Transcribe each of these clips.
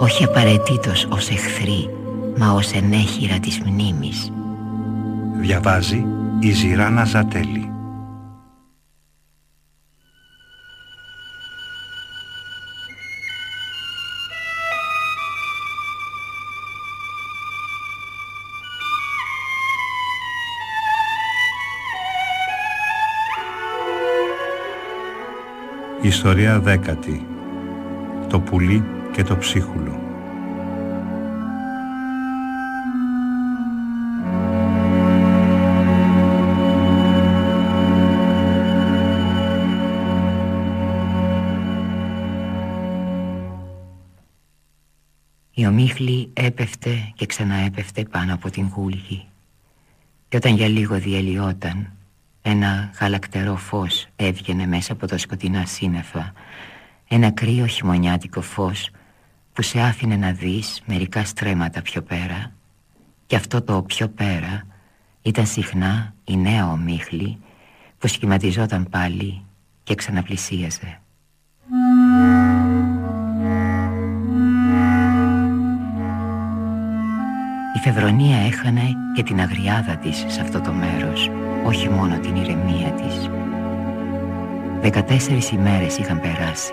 όχι απαραίτητος ως εχθροί, μα ως ενέχειρα της μνήμης. Διαβάζει η Ζηράνα Ζατέλη. Ιστορία δέκατη Το πουλί και το ψίχουλο. Η ομίχλη έπεφτε και ξαναέπεφτε πάνω από την γούλγη. Και όταν για λίγο διελειόταν ένα γαλακτερό φως έβγαινε μέσα από τα σκοτεινά σύννεφα. Ένα κρύο χειμωνιάτικο φως που σε άφηνε να δεις μερικά στρέμματα πιο πέρα Και αυτό το πιο πέρα ήταν συχνά η νέα ομίχλη που σχηματιζόταν πάλι και ξαναπλησίαζε Η Φεβρονία έχανε και την αγριάδα της σε αυτό το μέρος όχι μόνο την ηρεμία της. Δεκατέσσερις ημέρες είχαν περάσει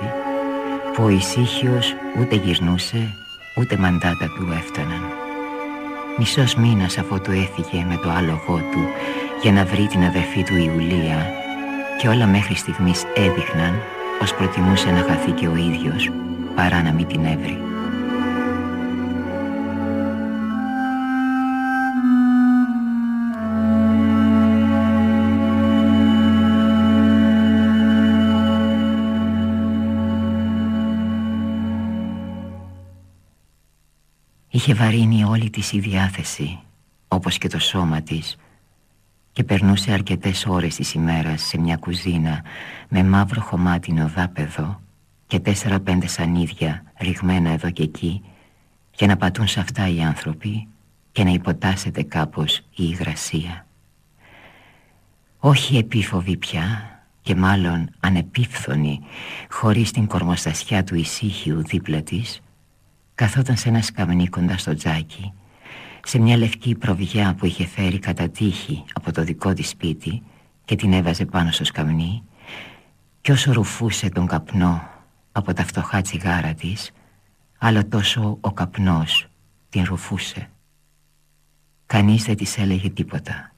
που ο ησύχιος ούτε γυρνούσε ούτε μαντάτα του έφταναν. Μισός μήνας αφού του έφυγε με το άλογό του για να βρει την αδερφή του Ιουλία και όλα μέχρι στιγμής έδειχναν πως προτιμούσε να χαθεί και ο ίδιος παρά να μην την έβρει. Είχε βαρύνει όλη της η διάθεση όπως και το σώμα της και περνούσε αρκετές ώρες της ημέρας σε μια κουζίνα με μαύρο χωμάτινο δάπεδο και τέσσερα-πέντε σανίδια ρηγμένα εδώ και εκεί για να πατούν σε αυτά οι άνθρωποι και να υποτάσσεται κάπως η υγρασία. Όχι επίφοβη πια και μάλλον ανεπίφθονη χωρίς την κορμοστασιά του ησύχιου δίπλα της καθόταν σε ένα σκαμνί κοντά στο τζάκι σε μια λευκή προβιά που είχε φέρει κατά τύχη από το δικό της σπίτι και την έβαζε πάνω στο σκαμνί κι όσο ρουφούσε τον καπνό από τα φτωχά τσιγάρα της άλλο τόσο ο καπνός την ρουφούσε. Κανείς δεν της έλεγε τίποτα.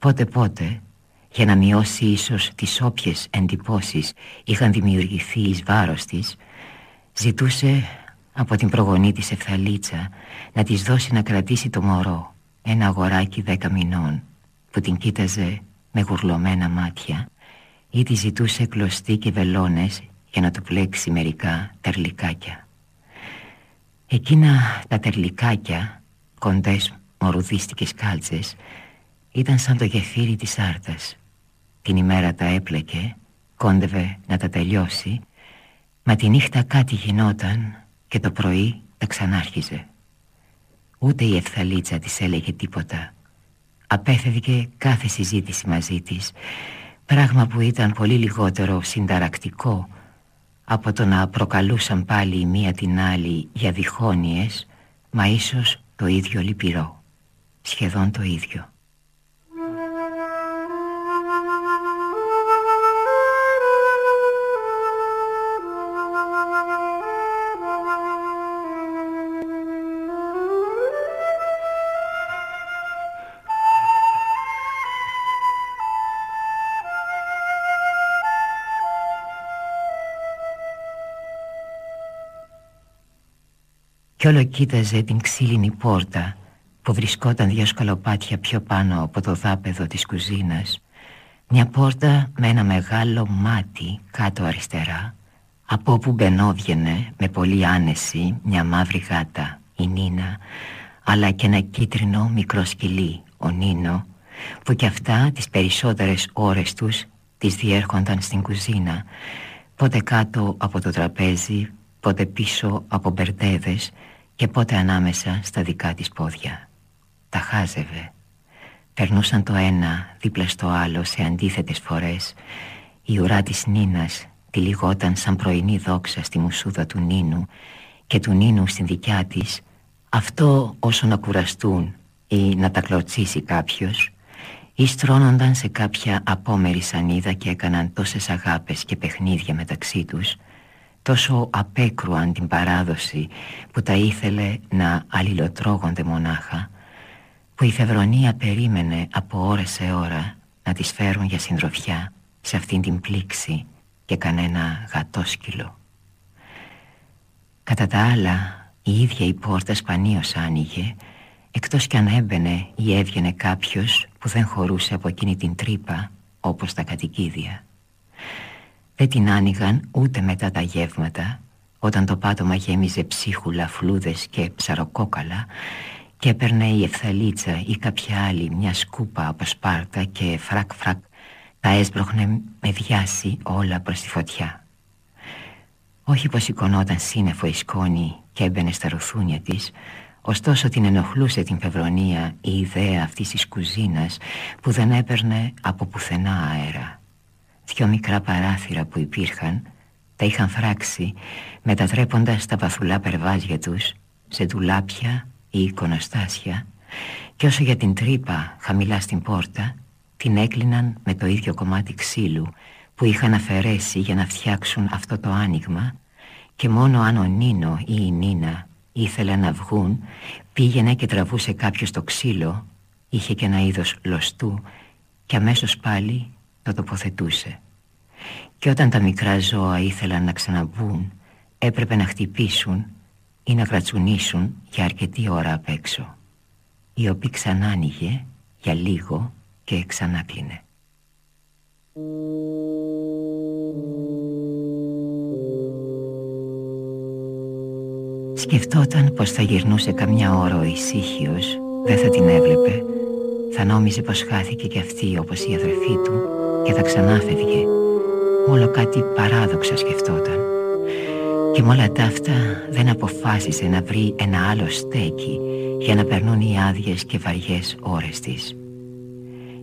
Πότε πότε για να μειώσει ίσως τις όποιες εντυπώσεις είχαν δημιουργηθεί εις βάρος της ζητούσε από την προγονή της Ευθαλίτσα να της δώσει να κρατήσει το μωρό ένα αγοράκι δέκα μηνών που την κοίταζε με γουρλωμένα μάτια ή τη ζητούσε κλωστή και βελόνες για να του πλέξει μερικά τερλικάκια. Εκείνα τα τερλικάκια, κοντές μορουδίστικες κάλτσες, ήταν σαν το γεφύρι της άρτας. Την ημέρα τα έπλεκε, κόντευε να τα τελειώσει, μα τη νύχτα κάτι γινόταν και το πρωί τα ξανάρχιζε. Ούτε η ευθαλίτσα της έλεγε τίποτα. Απέφευγε κάθε συζήτηση μαζί της, πράγμα που ήταν πολύ λιγότερο συνταρακτικό από το να προκαλούσαν πάλι η μία την άλλη για διχόνοιες, μα ίσως το ίδιο λυπηρό, σχεδόν το ίδιο. Κι όλο κοίταζε την ξύλινη πόρτα που βρισκόταν δύο σκαλοπάτια πιο πάνω από το δάπεδο της κουζίνας. Μια πόρτα με ένα μεγάλο μάτι κάτω αριστερά από όπου μπαινόβγαινε με πολύ άνεση μια μαύρη γάτα η Νίνα αλλά και ένα κίτρινο μικρό σκυλί, ο Νίνο που κι αυτά τις περισσότερες ώρες τους τις διέρχονταν στην κουζίνα πότε κάτω από το τραπέζι, πότε πίσω από μπερδέδες και πότε ανάμεσα στα δικά της πόδια. Τα χάζευε. Περνούσαν το ένα δίπλα στο άλλο σε αντίθετες φορές. Η ουρά της Νίνας τυλιγόταν σαν πρωινή δόξα στη μουσούδα του Νίνου και του Νίνου στην δικιά της αυτό όσο να κουραστούν ή να τα κλωτσίσει κάποιος ή στρώνονταν σε κάποια απόμερη σανίδα και έκαναν τόσες αγάπες και παιχνίδια μεταξύ τους τόσο απέκρουαν την παράδοση που τα ήθελε να αλληλοτρώγονται μονάχα που η Φευρονία περίμενε από ώρα σε ώρα να τις φέρουν για συντροφιά σε αυτήν την πλήξη και κανένα γατόσκυλο. Κατά τα άλλα η ίδια η πόρτα σπανίως άνοιγε Εκτός κι αν έμπαινε ή έβγαινε κάποιος που δεν χωρούσε από εκείνη την τρύπα όπως τα κατοικίδια Δεν την άνοιγαν ούτε μετά τα γεύματα Όταν το πάτωμα γέμιζε ψίχουλα, φλούδες και ψαροκόκαλα Και έπαιρνε η ευθαλίτσα ή κάποια άλλη μια σκούπα από σπάρτα Και φρακ φρακ τα έσπροχνε με διάση όλα προς τη φωτιά όχι πως σηκωνόταν σύννεφο η σκόνη και έμπαινε στα ρουθούνια της Ωστόσο την ενοχλούσε την φευρονία η ιδέα αυτής της κουζίνας που δεν έπαιρνε από πουθενά αέρα. Δυο μικρά παράθυρα που υπήρχαν τα είχαν φράξει μετατρέποντας τα βαθουλά περβάζια τους σε ντουλάπια ή εικονοστάσια και όσο για την τρύπα χαμηλά στην πόρτα την έκλειναν με το ίδιο κομμάτι ξύλου που είχαν αφαιρέσει για να φτιάξουν αυτό το άνοιγμα και μόνο αν ο Νίνο ή η Νίνα ήθελε να βγουν πήγαινε και τραβούσε κάποιος το ξύλο είχε και ένα είδος λοστού και αμέσως πάλι το τοποθετούσε. Και όταν τα μικρά ζώα ήθελαν να ξαναμπούν έπρεπε να χτυπήσουν ή να κρατσουνίσουν για αρκετή ώρα απ' έξω η οποία ξανά άνοιγε για λίγο και ξανά κλείνε Σκεφτόταν πως θα γυρνούσε καμιά ώρα ο ησύχιος Δεν θα την έβλεπε Θα νόμιζε πως χάθηκε κι αυτή όπως η αδερφή του Και θα ξανάφευγε. Όλο κάτι παράδοξα σκεφτόταν. Και με όλα τα αυτά δεν αποφάσισε να βρει ένα άλλο στέκι Για να περνούν οι άδειες και βαριές ώρες της.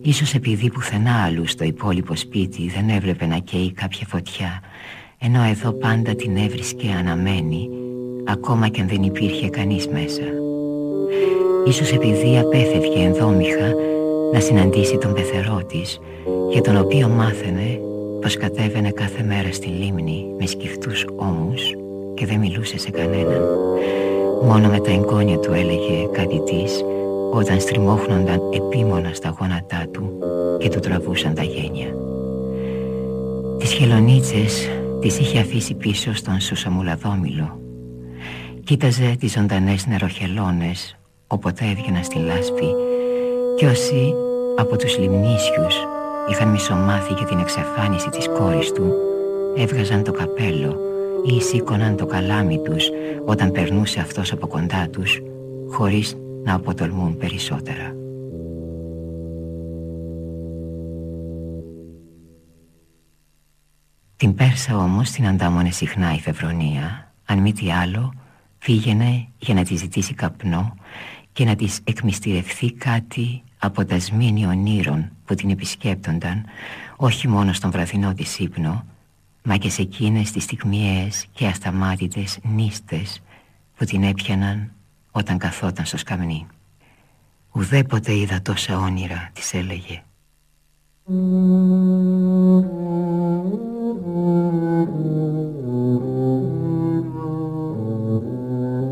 Ίσως επειδή πουθενά αλλού στο υπόλοιπο σπίτι δεν έβλεπε να καίει κάποια φωτιά ενώ εδώ πάντα την έβρισκε αναμένη ακόμα και αν δεν υπήρχε κανείς μέσα. Ίσως επειδή απέφευγε ενδόμηχα να συναντήσει τον πεθερό της για τον οποίο μάθαινε πως κατέβαινε κάθε μέρα στη λίμνη με σκυφτούς ώμους και δεν μιλούσε σε κανέναν. Μόνο με τα εγγόνια του έλεγε κάτι της όταν στριμώχνονταν επίμονα στα γόνατά του και του τραβούσαν τα γένια. Τις χελονίτσες τις είχε αφήσει πίσω στον Σουσαμουλαδόμηλο. Κοίταζε τις ζωντανές νεροχελώνες όποτε έβγαινα στη λάσπη κι όσοι από τους λιμνίσιους είχαν μισομάθει για την εξαφάνιση της κόρης του έβγαζαν το καπέλο ή σήκωναν το καλάμι τους όταν περνούσε αυτός από κοντά τους χωρίς να αποτολμούν περισσότερα. Την Πέρσα όμως την αντάμωνε συχνά η Φευρονία, αν μη τι άλλο πήγαινε για να της ζητήσει καπνό και να της εκμυστηρευθεί κάτι από τα σμήνη ονείρων που την επισκέπτονταν όχι μόνο στον βραδινό της ύπνο μα και σε εκείνες τις στιγμιές και ασταμάτητες νύστες που την έπιαναν όταν καθόταν στο σκαμνί. Ουδέποτε είδα τόσα όνειρα, της έλεγε.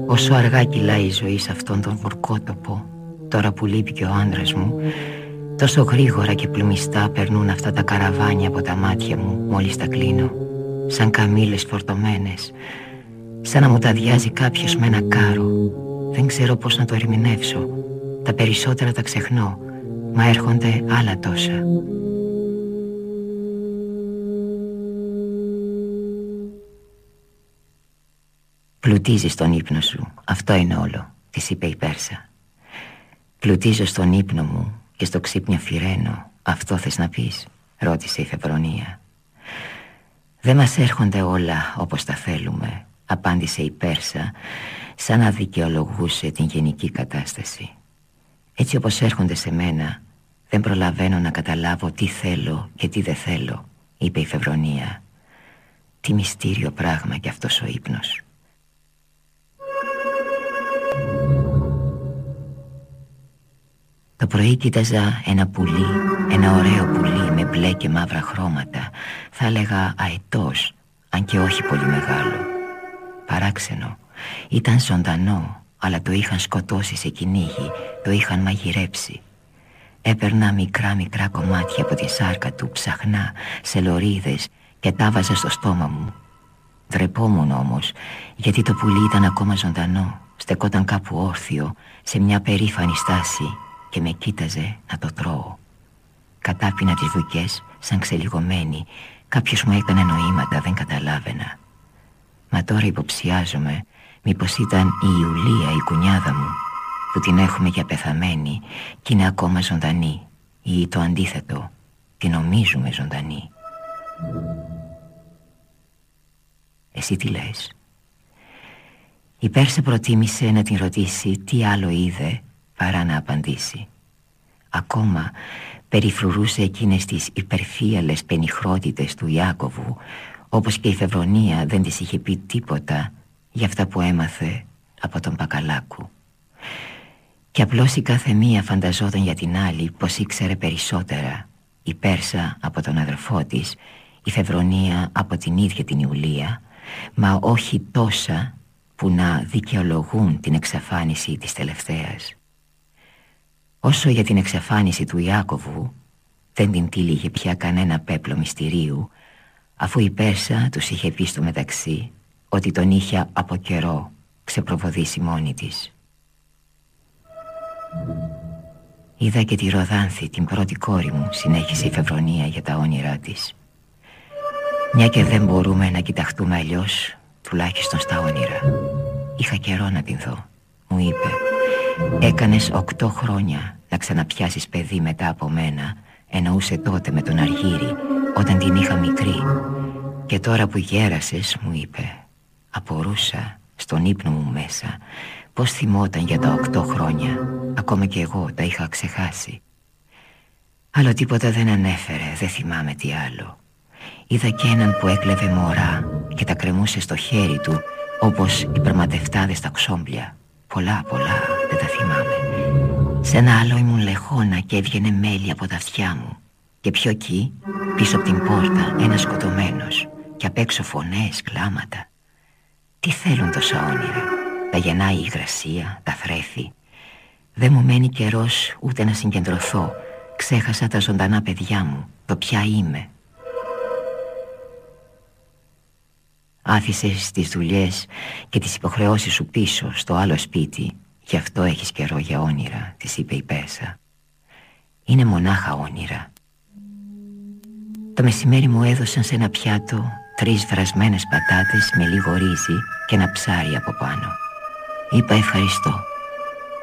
Όσο αργά κυλάει η ζωή σε αυτόν τον βουρκότοπο Τώρα που λείπει και ο άντρας μου Τόσο γρήγορα και πλουμιστά περνούν αυτά τα καραβάνια από τα μάτια μου Μόλις τα κλείνω Σαν καμήλες φορτωμένες Σαν να μου τα διάζει κάποιος με ένα κάρο. Δεν ξέρω πώς να το ερμηνεύσω. Τα περισσότερα τα ξεχνώ Μα έρχονται άλλα τόσα. Πλουτίζεις τον ύπνο σου, αυτό είναι όλο της είπε η Πέρσα Πλουτίζω στον ύπνο μου και στο ξύπνιο φυρένω Αυτό θες να πεις ρώτησε η Φεβρονία. Δεν μας έρχονται όλα όπως τα θέλουμε απάντησε η Πέρσα σαν να δικαιολογούσε την γενική κατάσταση. Έτσι όπως έρχονται σε μένα δεν προλαβαίνω να καταλάβω τι θέλω και τι δεν θέλω είπε η Φεβρονία. Τι μυστήριο πράγμα κι αυτός ο ύπνος Το πρωί κοίταζα ένα πουλί, ένα ωραίο πουλί με μπλε και μαύρα χρώματα. Θα έλεγα αετός, αν και όχι πολύ μεγάλο. Παράξενο, ήταν ζωντανό, αλλά το είχαν σκοτώσει σε κυνήγι, το είχαν μαγειρέψει. Έπαιρνα μικρά μικρά κομμάτια από τη σάρκα του, ψαχνά, σε λωρίδες και τα βάζα στο στόμα μου. Δρεπόμουν όμως, γιατί το πουλί ήταν ακόμα ζωντανό Στεκόταν κάπου όρθιο, σε μια περήφανη στάση και με κοίταζε να το τρώω. Κατάπινα τις βουκές σαν ξελιγωμένη, κάποιος μου έκανε νοήματα, δεν καταλάβαινα. Μα τώρα υποψιάζομαι μήπως ήταν η Ιουλία η κουνιάδα μου που την έχουμε για πεθαμένη και είναι ακόμα ζωντανή ή το αντίθετο, την νομίζουμε ζωντανή. Εσύ τι λες; Η Πέρσα προτίμησε να την ρωτήσει τι άλλο είδε παρά να απαντήσει. Ακόμα περιφρουρούσε εκείνες τις υπερφύαλες πενιχρότητες του Ιάκωβου όπως και η Φεβρονία δεν της είχε πει τίποτα για αυτά που έμαθε από τον Πακαλάκου. Και απλώς η κάθε μία φανταζόταν για την άλλη πως ήξερε περισσότερα η Πέρσα από τον αδερφό της η Φεβρονία από την ίδια την Ιουλία μα όχι τόσα που να δικαιολογούν την εξαφάνιση της τελευταίας Όσο για την εξαφάνιση του Ιάκωβου δεν την τύλιγε πια κανένα πέπλο μυστηρίου αφού η Πέρσα τους είχε πει στο μεταξύ ότι τον είχε από καιρό ξεπροβοδήσει μόνη της. Είδα και τη Ροδάνθη την πρώτη κόρη μου συνέχισε η Φεβρονία για τα όνειρά της. Μια και δεν μπορούμε να κοιταχτούμε αλλιώς τουλάχιστον στα όνειρα. Είχα καιρό να την δω, μου είπε Έκανες οκτώ χρόνια να ξαναπιάσεις παιδί μετά από μένα Εννοούσε τότε με τον Αργύρι όταν την είχα μικρή. Και τώρα που γέρασες μου είπε Απορούσα στον ύπνο μου μέσα Πώς θυμόταν για τα οκτώ χρόνια Ακόμα και εγώ τα είχα ξεχάσει. Άλλο τίποτα δεν ανέφερε Δεν θυμάμαι τι άλλο. Είδα και έναν που έκλεβε μωρά Και τα κρεμούσε στο χέρι του Όπως οι περματευτάδες στα ξόμπλια. Πολλά πολλά δεν τα θυμάμαι. Σε ένα άλλο ήμουν λεχόνα και έβγαινε μέλι από τα αυτιά μου. Και πιο εκεί, πίσω από την πόρτα, ένας σκοτωμένος. Και απ' έξω φωνές, κλάματα. Τι θέλουν τόσα όνειρα; Τα γεννάει η υγρασία, τα θρέφη. Δεν μου μένει καιρός ούτε να συγκεντρωθώ. Ξέχασα τα ζωντανά παιδιά μου Το ποια είμαι. Άφησες τις δουλειές και τις υποχρεώσεις σου πίσω στο άλλο σπίτι Γι' αυτό έχεις καιρό για όνειρα, της είπε η Πέσα. Είναι μονάχα όνειρα. Το μεσημέρι μου έδωσαν σε ένα πιάτο Τρεις βρασμένες πατάτες με λίγο ρύζι και ένα ψάρι από πάνω. Είπα ευχαριστώ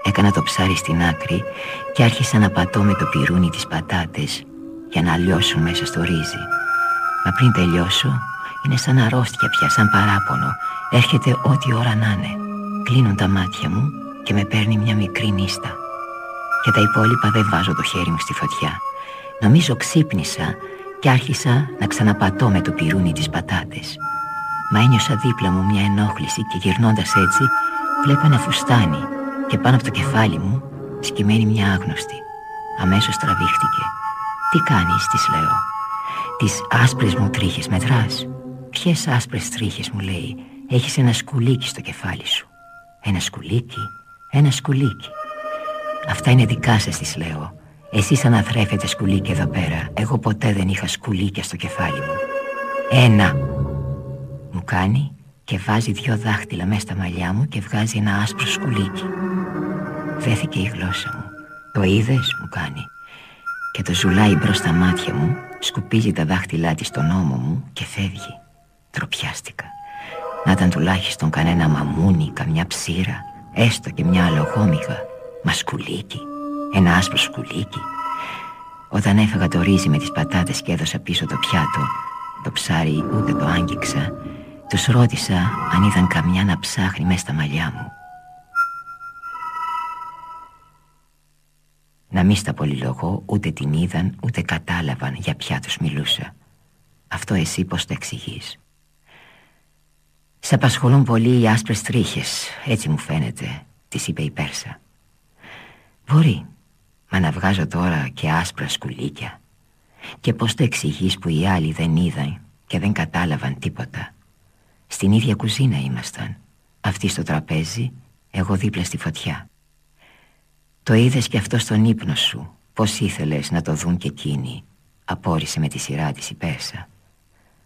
Έκανα το ψάρι στην άκρη και άρχισα να πατώ με το πυρούνι τις πατάτες για να λιώσουν μέσα στο ρύζι. Μα πριν τελειώσω είναι σαν αρρώστια πια, σαν παράπονο. Έρχεται ό,τι ώρα να είναι. Κλείνουν τα μάτια μου και με παίρνει μια μικρή νύστα. Για τα υπόλοιπα δεν βάζω το χέρι μου στη φωτιά. Νομίζω ξύπνησα και άρχισα να ξαναπατώ με το πυρούνι τις πατάτες. Μα ένιωσα δίπλα μου μια ενόχληση και γυρνώντας έτσι βλέπω ένα φουστάνι και πάνω από το κεφάλι μου σκυμμένη μια άγνωστη. Αμέσως τραβήχτηκε. Τι κάνεις, της λέω. Τις άσπρες μου τρίχες μετράς Ποιες άσπρες τρίχες μου λέει. Έχεις ένα σκουλίκι στο κεφάλι σου Ένα σκουλίκι, ένα σκουλίκι. Αυτά είναι δικά σας τις λέω. Εσείς αναθρέφετε σκουλίκι εδώ πέρα. Εγώ ποτέ δεν είχα σκουλίκια στο κεφάλι μου. Ένα. Μου κάνει και βάζει δυο δάχτυλα μέσα στα μαλλιά μου Και βγάζει ένα άσπρο σκουλίκι. Δέθηκε η γλώσσα μου. Το είδες μου κάνει. Και το ζουλάει μπρος στα μάτια μου Σκουπίζει τα δάχτυλά της στον ώμο μου Και φεύγει. Τροπιάστηκα. Να ήταν τουλάχιστον κανένα μαμούνι, καμιά ψήρα Έστω και μια αλογόμηχα Μα σκουλίκι Ένα άσπρο σκουλίκι. Όταν έφαγα το ρύζι με τις πατάτες και έδωσα πίσω το πιάτο Το ψάρι ούτε το άγγιξα Τους ρώτησα αν είδαν καμιά να ψάχνει μέσα στα μαλλιά μου. Να μη στα πολυλογώ ούτε την είδαν ούτε κατάλαβαν για ποια τους μιλούσα. Αυτό εσύ πως το εξηγείς «Σε απασχολούν πολύ οι άσπρες τρίχες, έτσι μου φαίνεται», της είπε η Πέρσα. «Μπορεί, μα να βγάζω τώρα και άσπρα σκουλίκια. Και πώς το εξηγείς που οι άλλοι δεν είδαν και δεν κατάλαβαν τίποτα. Στην ίδια κουζίνα ήμασταν, αυτή στο τραπέζι, εγώ δίπλα στη φωτιά. Το είδες και αυτό στον ύπνο σου, πώς ήθελες να το δουν και εκείνοι», απόρρισε με τη σειρά της η Πέρσα.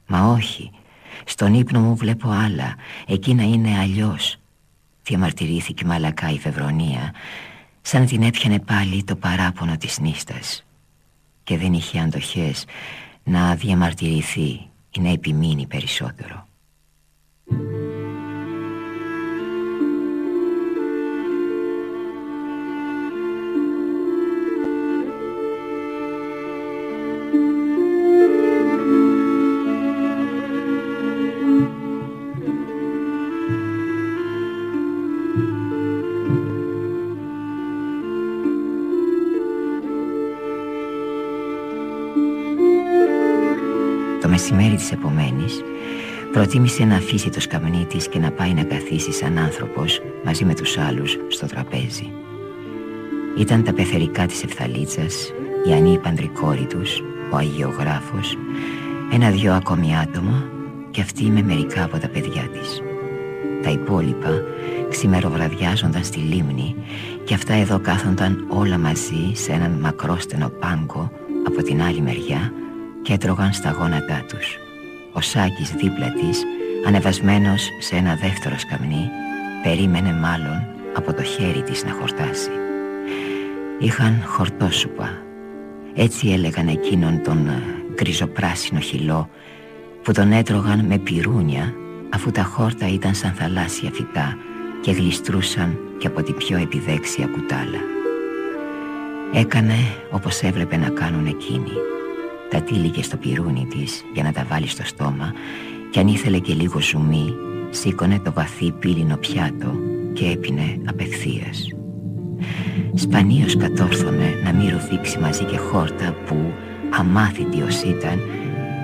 «Μα όχι», στον ύπνο μου βλέπω άλλα. Εκείνα είναι αλλιώς. Διαμαρτυρήθηκε μαλακά η Φευρονία Σαν την έπιανε πάλι το παράπονο της νύστας. Και δεν είχε αντοχές Να διαμαρτυρηθεί Ή να επιμείνει περισσότερο της επομένης προτίμησε να αφήσει το σκαμνί της και να πάει να καθίσει σαν άνθρωπος μαζί με τους άλλους στο τραπέζι. Ήταν τα πεθερικά της Ευθαλίτσας, η ανήπαντρη κόρη τους, ο Αγιογράφος, ένα-δυο ακόμη άτομα και αυτή με μερικά από τα παιδιά της. Τα υπόλοιπα ξημεροβραδιάζονταν στη λίμνη και αυτά εδώ κάθονταν όλα μαζί σε έναν μακρόστενο πάγκο από την άλλη μεριά και έτρωγαν στα γόνατά τους. Ο Σάκης δίπλα της, ανεβασμένος σε ένα δεύτερο σκαμνί, περίμενε μάλλον από το χέρι της να χορτάσει. Είχαν χορτόσουπα. Έτσι έλεγαν εκείνον τον ε, γκριζοπράσινο χυλό που τον έτρωγαν με πυρούνια αφού τα χόρτα ήταν σαν θαλάσσια φυτά και γλιστρούσαν και από την πιο επιδέξια κουτάλα. Έκανε όπως έβλεπε να κάνουν εκείνοι τα τύλιγε στο πυρούνι της για να τα βάλει στο στόμα και αν ήθελε και λίγο ζουμί σήκωνε το βαθύ πύλινο πιάτο και έπινε απευθείας. Σπανίως κατόρθωνε να μην ρουφήξει μαζί και χόρτα που, αμάθητη ως ήταν,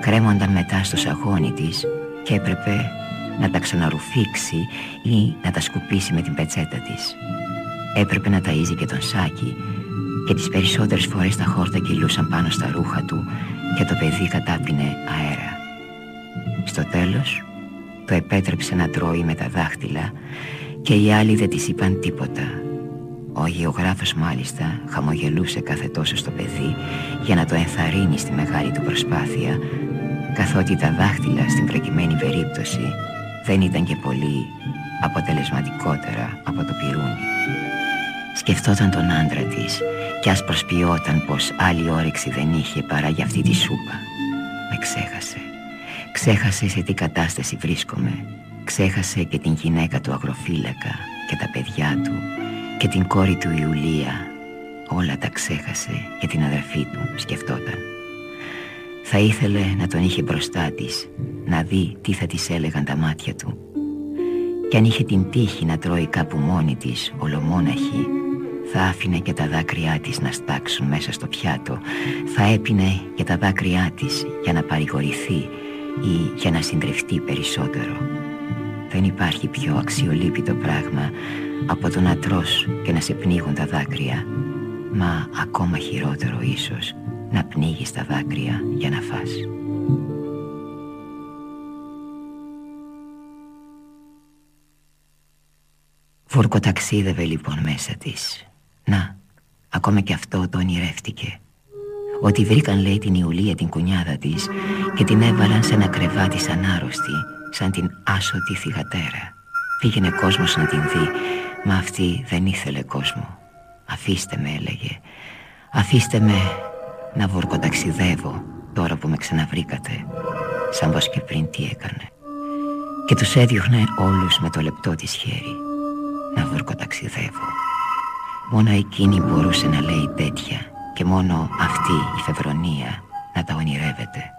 κρέμονταν μετά στο σαγόνι της και έπρεπε να τα ξαναρουφήξει ή να τα σκουπίσει με την πετσέτα της. Έπρεπε να ταΐζει και τον Σάκη και τις περισσότερες φορές τα χόρτα κυλούσαν πάνω στα ρούχα του και το παιδί κατάπινε αέρα. Στο τέλος το επέτρεψε να τρώει με τα δάχτυλα και οι άλλοι δεν της είπαν τίποτα. Ο αγιογράφος μάλιστα χαμογελούσε κάθε τόσο στο παιδί για να το ενθαρρύνει στη μεγάλη του προσπάθεια καθότι τα δάχτυλα στην προκειμένη περίπτωση δεν ήταν και πολύ αποτελεσματικότερα από το πυρούνι. Σκεφτόταν τον άντρα της κι ας προσποιόταν πως άλλη όρεξη δεν είχε παρά για αυτή τη σούπα. Με ξέχασε. Ξέχασε σε τι κατάσταση βρίσκομαι. Ξέχασε και την γυναίκα του αγροφύλακα Και τα παιδιά του Και την κόρη του Ιουλία. Όλα τα ξέχασε και την αδερφή του σκεφτόταν. Θα ήθελε να τον είχε μπροστά της Να δει τι θα της έλεγαν τα μάτια του. Κι αν είχε την τύχη να τρώει κάπου μόνη της Ολομόναχη θα άφηνε και τα δάκρυά της να στάξουν μέσα στο πιάτο. Θα έπινε και τα δάκρυά της για να παρηγορηθεί Ή για να συντρεφτεί περισσότερο. Δεν υπάρχει πιο αξιολύπητο πράγμα Από το να τρως και να σε πνίγουν τα δάκρυα. Μα ακόμα χειρότερο ίσως Να πνίγεις τα δάκρυα για να φας. Βουρκοταξίδευε λοιπόν μέσα της να, ακόμα και αυτό το ονειρεύτηκε. Ότι βρήκαν λέει την Ιουλία την κουνιάδα της Και την έβαλαν σε ένα κρεβάτι σαν άρρωστη Σαν την άσωτη θυγατέρα. Πήγαινε κόσμος να την δει Μα αυτή δεν ήθελε κόσμο. Αφήστε με έλεγε. Αφήστε με να βουρκοταξιδεύω Τώρα που με ξαναβρήκατε Σαν πως και πριν τι έκανε Και τους έδιωχνε όλους με το λεπτό της χέρι να βουρκοταξιδεύω Μόνο εκείνη μπορούσε να λέει τέτοια Και μόνο αυτή η φευρονία να τα ονειρεύεται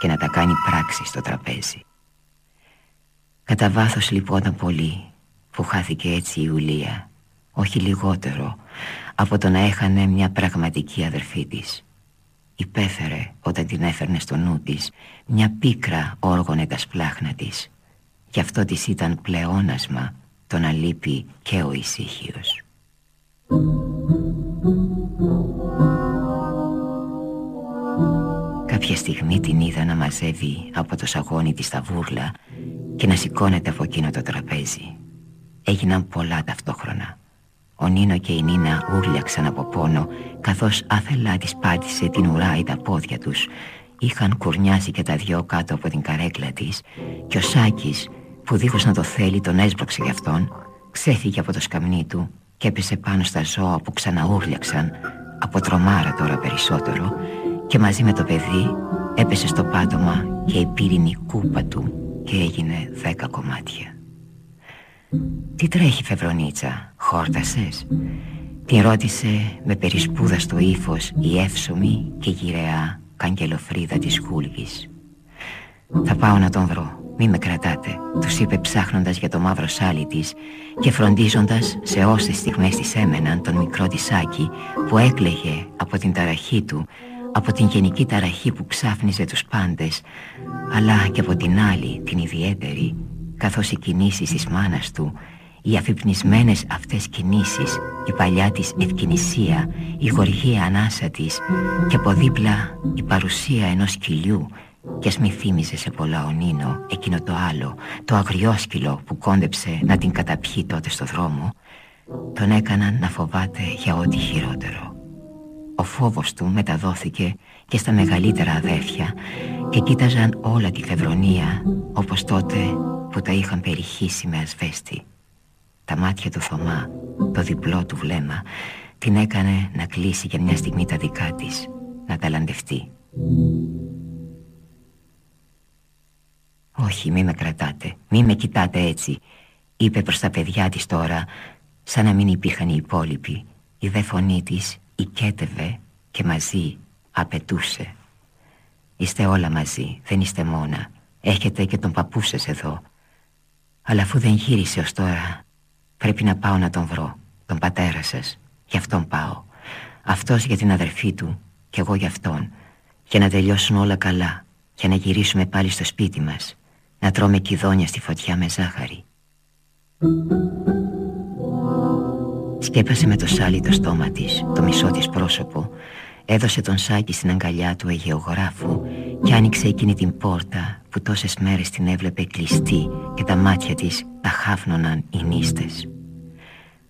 Και να τα κάνει πράξη στο τραπέζι. Κατά βάθος λυπόταν πολύ που χάθηκε έτσι η Ιουλία Όχι λιγότερο από το να έχανε μια πραγματική αδερφή της. Υπέφερε όταν την έφερνε στο νου της Μια πίκρα όργωνε τα σπλάχνα της Γι' αυτό της ήταν πλεόνασμα το να λείπει και ο ησύχιος Κάποια στιγμή την είδα να μαζεύει από το σαγόνι της τα βούρλα και να σηκώνεται από εκείνο το τραπέζι. Έγιναν πολλά ταυτόχρονα. Ο Νίνο και η Νίνα ούρλιαξαν από πόνο καθώς άθελά της πάτησε την ουρά ή τα πόδια τους. Είχαν κουρνιάσει και τα δυο κάτω από την καρέκλα της και ο Σάκης που δίχως να το θέλει τον έσπρωξε γι' αυτόν ξέφυγε από το σκαμνί του και έπεσε πάνω στα ζώα που ξαναούρλιαξαν από τρομάρα τώρα περισσότερο και μαζί με το παιδί έπεσε στο πάτωμα και η πύρινη κούπα του και έγινε δέκα κομμάτια. «Τι τρέχει Φεβρονίτσα, χόρτασες» Την ρώτησε με περισπούδα στο ύφος η εύσομη και γυραιά καγκελοφρίδα της Χούλγης. «Θα πάω να τον βρω, μη με κρατάτε», τους είπε ψάχνοντας για το μαύρο σάλι της και φροντίζοντας σε όσες στιγμές της έμεναν τον μικρό της που έκλαιγε από την ταραχή του από την γενική ταραχή που ξάφνιζε τους πάντες αλλά και από την άλλη την ιδιαίτερη καθώς οι κινήσεις της μάνας του οι αφυπνισμένες αυτές κινήσεις η παλιά της ευκαινησία η γοργία ανάσα της και από δίπλα η παρουσία ενός σκυλιού κι ας μη θύμιζε σε πολλά ο Νίνο εκείνο το άλλο το αγριόσκυλο που κόντεψε να την καταπιεί τότε στο δρόμο τον έκαναν να φοβάται για ό,τι χειρότερο ο φόβος του μεταδόθηκε και στα μεγαλύτερα αδέρφια και κοίταζαν όλα τη φευρονία όπως τότε που τα είχαν περιχύσει με ασβέστη. Τα μάτια του Θωμά, το διπλό του βλέμμα, την έκανε να κλείσει για μια στιγμή τα δικά της, να ταλαντευτεί. «Όχι, μη με κρατάτε, μη με κοιτάτε έτσι», είπε προς τα παιδιά της τώρα, σαν να μην υπήρχαν οι υπόλοιποι. Η δε φωνή της οικέτευε και μαζί απαιτούσε. Είστε όλα μαζί, δεν είστε μόνα. Έχετε και τον παππού σας εδώ. Αλλά αφού δεν γύρισε ως τώρα, πρέπει να πάω να τον βρω, τον πατέρα σας. Γι' αυτόν πάω. Αυτός για την αδερφή του και εγώ για αυτόν. Για να τελειώσουν όλα καλά. Για να γυρίσουμε πάλι στο σπίτι μας. Να τρώμε κιδόνια στη φωτιά με ζάχαρη. Σκέπασε με το σάλι το στόμα της, το μισό της πρόσωπο Έδωσε τον σάκι στην αγκαλιά του Αιγεωγράφου Και άνοιξε εκείνη την πόρτα που τόσες μέρες την έβλεπε κλειστή Και τα μάτια της τα χάφνωναν οι νύστες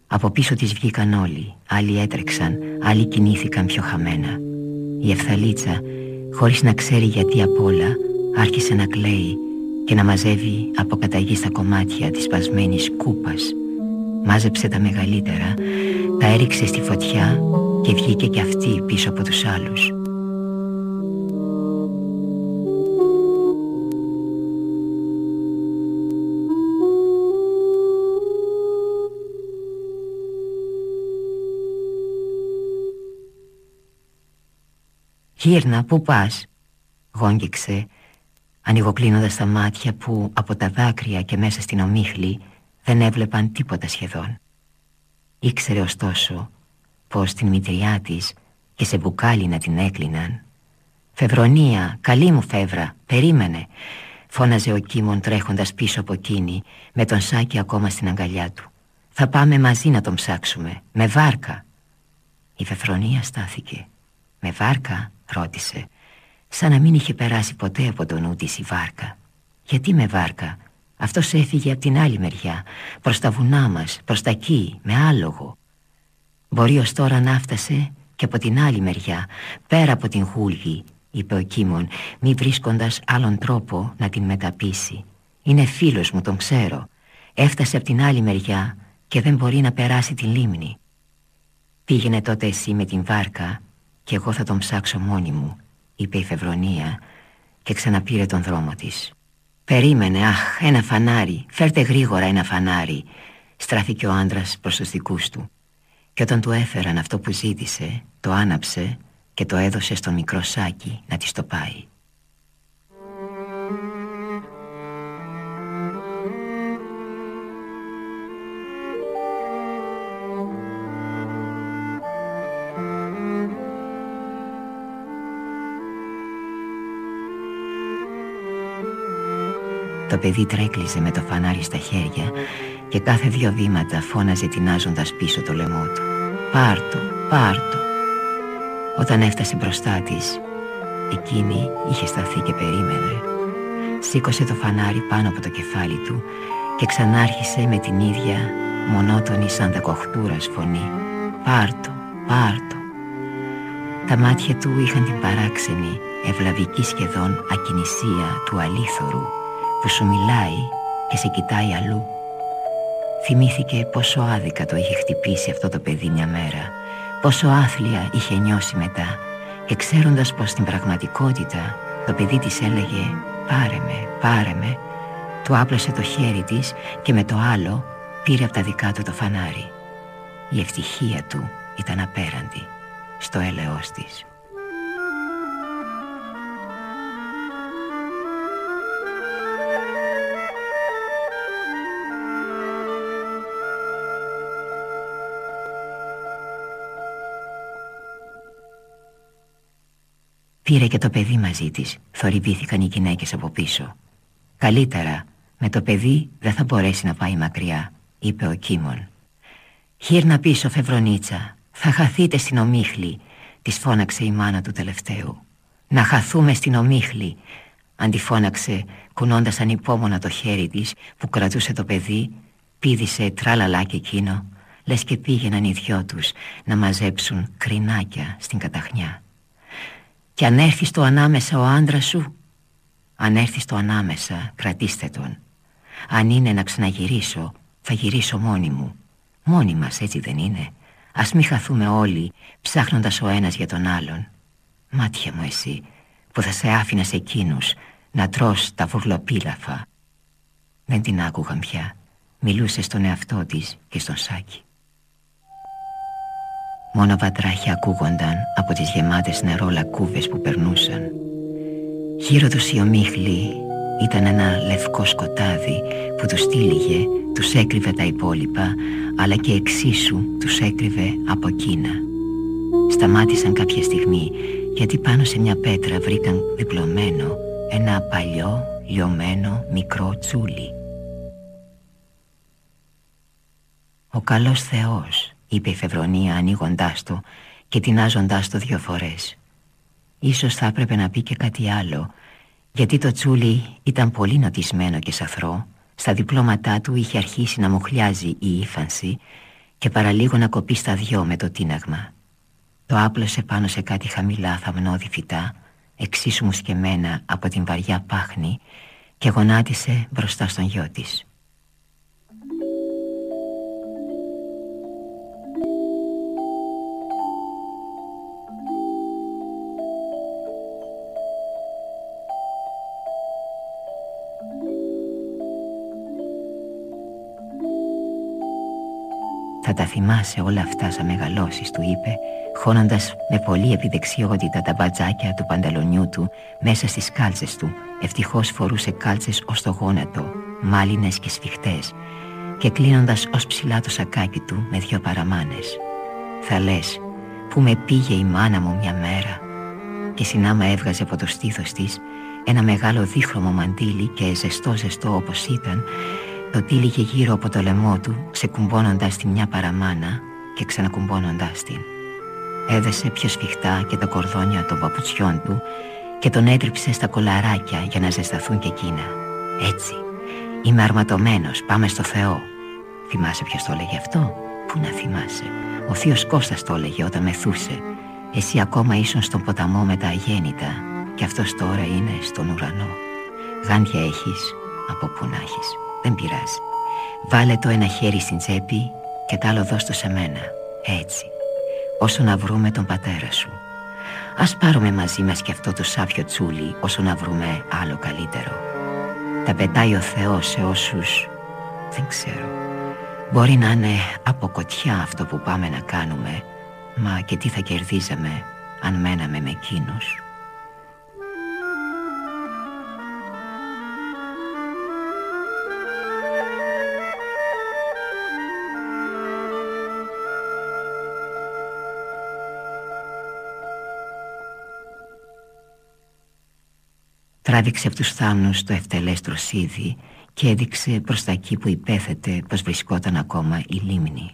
Από πίσω της βγήκαν όλοι Άλλοι έτρεξαν, άλλοι κινήθηκαν πιο χαμένα Η Ευθαλίτσα, χωρίς να ξέρει γιατί απ' όλα Άρχισε να κλαίει και να μαζεύει από καταγή στα κομμάτια της σπασμένης κούπας Μάζεψε τα μεγαλύτερα, τα έριξε στη φωτιά και βγήκε κι αυτή πίσω από τους άλλους. «Γύρνα, πού πας» γόγγιξε ανοιγοκλίνοντας τα μάτια που από τα δάκρυα και μέσα στην ομίχλη δεν έβλεπαν τίποτα σχεδόν. Ήξερε ωστόσο πως την μητριά της και σε μπουκάλι να την έκλειναν. «Φευρονία, καλή μου φεύρα, περίμενε», φώναζε ο Κίμων τρέχοντας πίσω από εκείνη με τον σάκι ακόμα στην αγκαλιά του. «Θα πάμε μαζί να τον ψάξουμε, με βάρκα». Η Φεφρονία στάθηκε. «Με βάρκα» ρώτησε, σαν να μην είχε περάσει ποτέ από το νου της η βάρκα. «Γιατί με βάρκα» Αυτός έφυγε από την άλλη μεριά, προς τα βουνά μας, προς τα εκεί, με άλογο. Μπορεί ως τώρα να φτασε και από την άλλη μεριά, πέρα από την χούλγη, είπε ο Κίμων, μη βρίσκοντας άλλον τρόπο να την μεταπίσει. Είναι φίλος μου, τον ξέρω. Έφτασε από την άλλη μεριά και δεν μπορεί να περάσει την λίμνη. Πήγαινε τότε εσύ με την βάρκα και εγώ θα τον ψάξω μόνη μου, είπε η Φευρονία και ξαναπήρε τον δρόμο της. Περίμενε, αχ, ένα φανάρι, φέρτε γρήγορα ένα φανάρι στράφηκε ο άντρας προς τους δικούς του και όταν του έφεραν αυτό που ζήτησε το άναψε και το έδωσε στο μικρό σάκι να της το πάει Το παιδί τρέκλιζε με το φανάρι στα χέρια και κάθε δύο βήματα φώναζε τεινάζοντας πίσω το λαιμό του. «Πάρτο, πάρτο». Όταν έφτασε μπροστά της, εκείνη είχε σταθεί και περίμενε. Σήκωσε το φανάρι πάνω από το κεφάλι του και ξανάρχισε με την ίδια μονότονη σαν δεκοχτούρας φωνή. «Πάρτο, πάρτο». Τα μάτια του είχαν την παράξενη, ευλαβική σχεδόν ακινησία του αλήθωρου που σου μιλάει και σε κοιτάει αλλού. Θυμήθηκε πόσο άδικα το είχε χτυπήσει αυτό το παιδί μια μέρα, πόσο άθλια είχε νιώσει μετά και ξέροντας πως στην πραγματικότητα το παιδί της έλεγε «Πάρε με, πάρε με», του άπλωσε το χέρι της και με το άλλο πήρε από τα δικά του το φανάρι. Η ευτυχία του ήταν απέραντη στο έλεος της. Πήρε και το παιδί μαζί της, θορυβήθηκαν οι γυναίκες από πίσω. «Καλύτερα, με το παιδί δεν θα μπορέσει να πάει μακριά», είπε ο Κίμων. «Χύρνα πίσω, Φεβρονίτσα, θα χαθείτε στην ομίχλη», της φώναξε η μάνα του τελευταίου. «Να χαθούμε στην ομίχλη», αντιφώναξε κουνώντας ανυπόμονα το χέρι της που κρατούσε το παιδί, πήδησε τράλαλά και εκείνο, λες και πήγαιναν οι δυο τους να μαζέψουν κρινάκια στην καταχνιά. Και αν έρθεις στο ανάμεσα ο άντρας σου Αν έρθεις στο ανάμεσα κρατήστε τον. Αν είναι να ξαναγυρίσω θα γυρίσω μόνη μου. Μόνοι μας έτσι δεν είναι. Ας μη χαθούμε όλοι ψάχνοντας ο ένας για τον άλλον. Μάτια μου εσύ που θα σε άφηνα σε εκείνους Να τρως τα βουρλοπίλαφα. Δεν την άκουγαν πια. Μιλούσες στον εαυτό της και στον σάκι Μόνο βατράχια ακούγονταν από τις γεμάτες νερό λακκούβες που περνούσαν. Γύρω τους οι ομίχλοι ήταν ένα λευκό σκοτάδι που τους τύλιγε, τους έκρυβε τα υπόλοιπα, αλλά και εξίσου τους έκρυβε από κείνα. Σταμάτησαν κάποια στιγμή γιατί πάνω σε μια πέτρα βρήκαν διπλωμένο ένα παλιό, λιωμένο, μικρό τσούλι. Ο καλός Θεός είπε η Φεβρονία ανοίγοντάς το και τεινάζοντάς το δυο φορές. Ίσως θα έπρεπε να πει και κάτι άλλο, γιατί το τσούλι ήταν πολύ νοτισμένο και σαθρό, στα διπλώματά του είχε αρχίσει να μουχλιάζει η ύφανση και παραλίγο να κοπεί στα δυο με το τίναγμα. Το άπλωσε πάνω σε κάτι χαμηλά θαμνώδη φυτά, εξίσου μουσκεμένα από την βαριά πάχνη και γονάτισε μπροστά στον γιο της. Θα τα θυμάσαι όλα αυτά σαν μεγαλώσεις του είπε Χώνοντας με πολλή επιδεξιότητα τα μπατζάκια του πανταλονιού του Μέσα στις κάλτσες του. Ευτυχώς φορούσε κάλτσες ως το γόνατο Μάλινες και σφιχτές Και κλείνοντας ως ψηλά το σακάκι του με δυο παραμάνες. Θα λες που με πήγε η μάνα μου μια μέρα Και συνάμα έβγαζε από το στήθος της Ένα μεγάλο δίχρωμο μαντίλι και ζεστό ζεστό όπως ήταν το τύλιγε γύρω από το λαιμό του, ξεκουμπώνοντας τη μια παραμάνα και ξανακουμπώνοντας την. Έδεσε πιο σφιχτά και τα κορδόνια των παπουτσιών του και τον έτριψε στα κολαράκια για να ζεσταθούν και εκείνα. Έτσι, είμαι αρματωμένος, πάμε στο Θεό. Θυμάσαι ποιος το έλεγε αυτό; Πού να θυμάσαι; Ο θείος Κώστας το έλεγε όταν μεθούσε. Εσύ ακόμα ήσουν στον ποταμό με τα αγέννητα και αυτός τώρα είναι στον ουρανό. Γάντια έχεις από που να έχεις. Δεν πειράζει. Βάλε το ένα χέρι στην τσέπη και τ' άλλο δώσ' το σε μένα. Έτσι. Όσο να βρούμε τον πατέρα σου. Ας πάρουμε μαζί μας και αυτό το σάπιο τσούλι όσο να βρούμε άλλο καλύτερο. Τα πετάει ο Θεός σε όσους... Δεν ξέρω. Μπορεί να είναι από κοτιά αυτό που πάμε να κάνουμε Μα και τι θα κερδίζαμε αν μέναμε με εκείνους Τράβηξε από τους θάμνους το ευτελές τροσίδι και έδειξε προς τα εκεί που υπέθετε πως βρισκόταν ακόμα η λίμνη.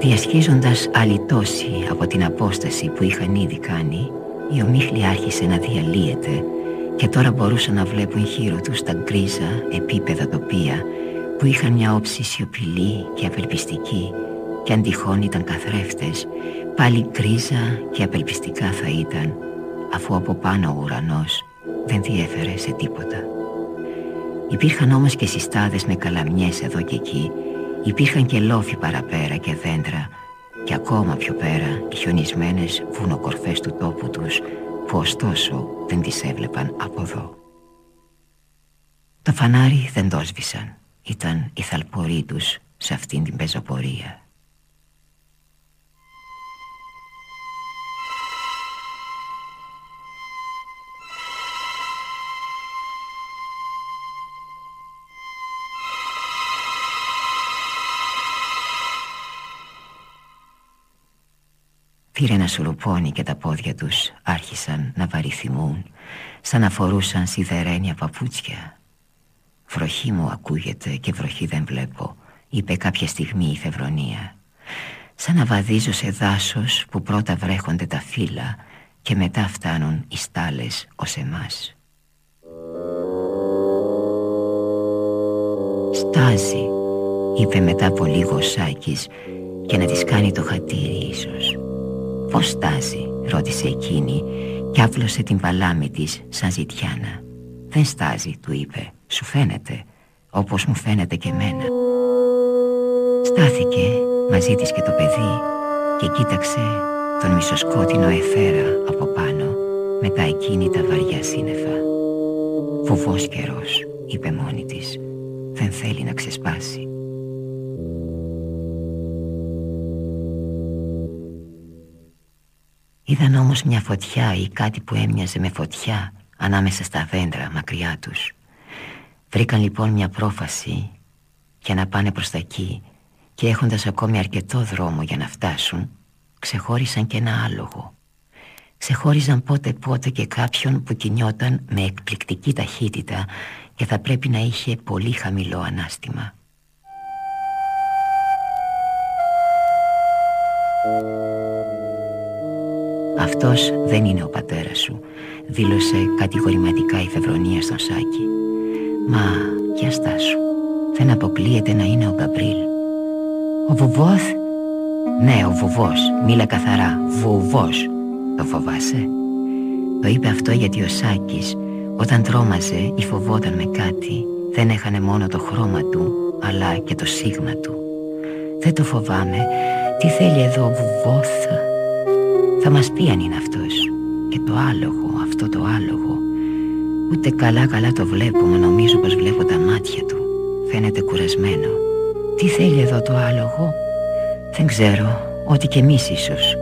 Διασχίζοντας άλλη τόση από την απόσταση που είχαν ήδη κάνει, η ομίχλη άρχισε να διαλύεται και τώρα μπορούσαν να βλέπουν γύρω τους τα γκρίζα επίπεδα τοπία που είχαν μια όψη σιωπηλή και απελπιστική και αν τυχόν ήταν καθρέφτες, πάλι γκρίζα και απελπιστικά θα ήταν αφού από πάνω ο ουρανός δεν διέφερε σε τίποτα. Υπήρχαν όμως και συστάδες με καλαμιές εδώ και εκεί Υπήρχαν και λόφοι παραπέρα και δέντρα και ακόμα πιο πέρα οι χιονισμένες βουνοκορφές του τόπου τους που ωστόσο δεν τις έβλεπαν από εδώ. Το φανάρι δεν το σβήσαν. Ήταν η θαλπορή τους σε αυτήν την πεζοπορία. Πήρε ένα σουρουπόνι και τα πόδια τους άρχισαν να βαριθυμούν σαν να φορούσαν σιδερένια παπούτσια. «Βροχή μου ακούγεται και βροχή δεν βλέπω», είπε κάποια στιγμή η Φευρονία. «Σαν να βαδίζω σε δάσος που πρώτα βρέχονται τα φύλλα και μετά φτάνουν οι στάλες ως εμάς». «Στάζει», είπε μετά από λίγο ο Σάκης και να της κάνει το χατήρι ίσως. «Πώς στάζει» ρώτησε εκείνη και άφλωσε την παλάμη της σαν ζητιάνα. «Δεν στάζει» του είπε. «Σου φαίνεται όπως μου φαίνεται και εμένα» Στάθηκε μαζί της και το παιδί και κοίταξε τον μισοσκότεινο εθέρα από πάνω μετά εκείνη τα βαριά σύννεφα. «Φοβός καιρός» είπε μόνη της. «Δεν θέλει να ξεσπάσει» Είδαν όμως μια φωτιά ή κάτι που έμοιαζε με φωτιά ανάμεσα στα δέντρα μακριά τους. Βρήκαν λοιπόν μια πρόφαση για να πάνε προς τα εκεί και έχοντας ακόμη αρκετό δρόμο για να φτάσουν, ξεχώρισαν και ένα άλογο. Ξεχώριζαν πότε πότε και κάποιον που κινιόταν με εκπληκτική ταχύτητα και θα πρέπει να είχε πολύ χαμηλό ανάστημα. «Αυτός δεν είναι ο πατέρας σου», δήλωσε κατηγορηματικά η Φευρονία στον Σάκη. «Μα, για στάσου, δεν αποκλείεται να είναι ο Γκαμπρίλ». «Ο βουβός» «Ναι, ο βουβός, μίλα καθαρά, βουβός, το φοβάσαι» Το είπε αυτό γιατί ο Σάκης όταν τρόμαζε ή φοβόταν με κάτι δεν έχανε μόνο το χρώμα του αλλά και το σίγμα του. Δεν το φοβάμαι, τι θέλει εδώ ο βουβόθ; Θα μας πει αν είναι αυτός. Και το άλογο, αυτό το άλογο. Ούτε καλά καλά το βλέπω Μα νομίζω πως βλέπω τα μάτια του. Φαίνεται κουρασμένο. Τι θέλει εδώ το άλογο; Δεν ξέρω, ό,τι και εμείς ίσως.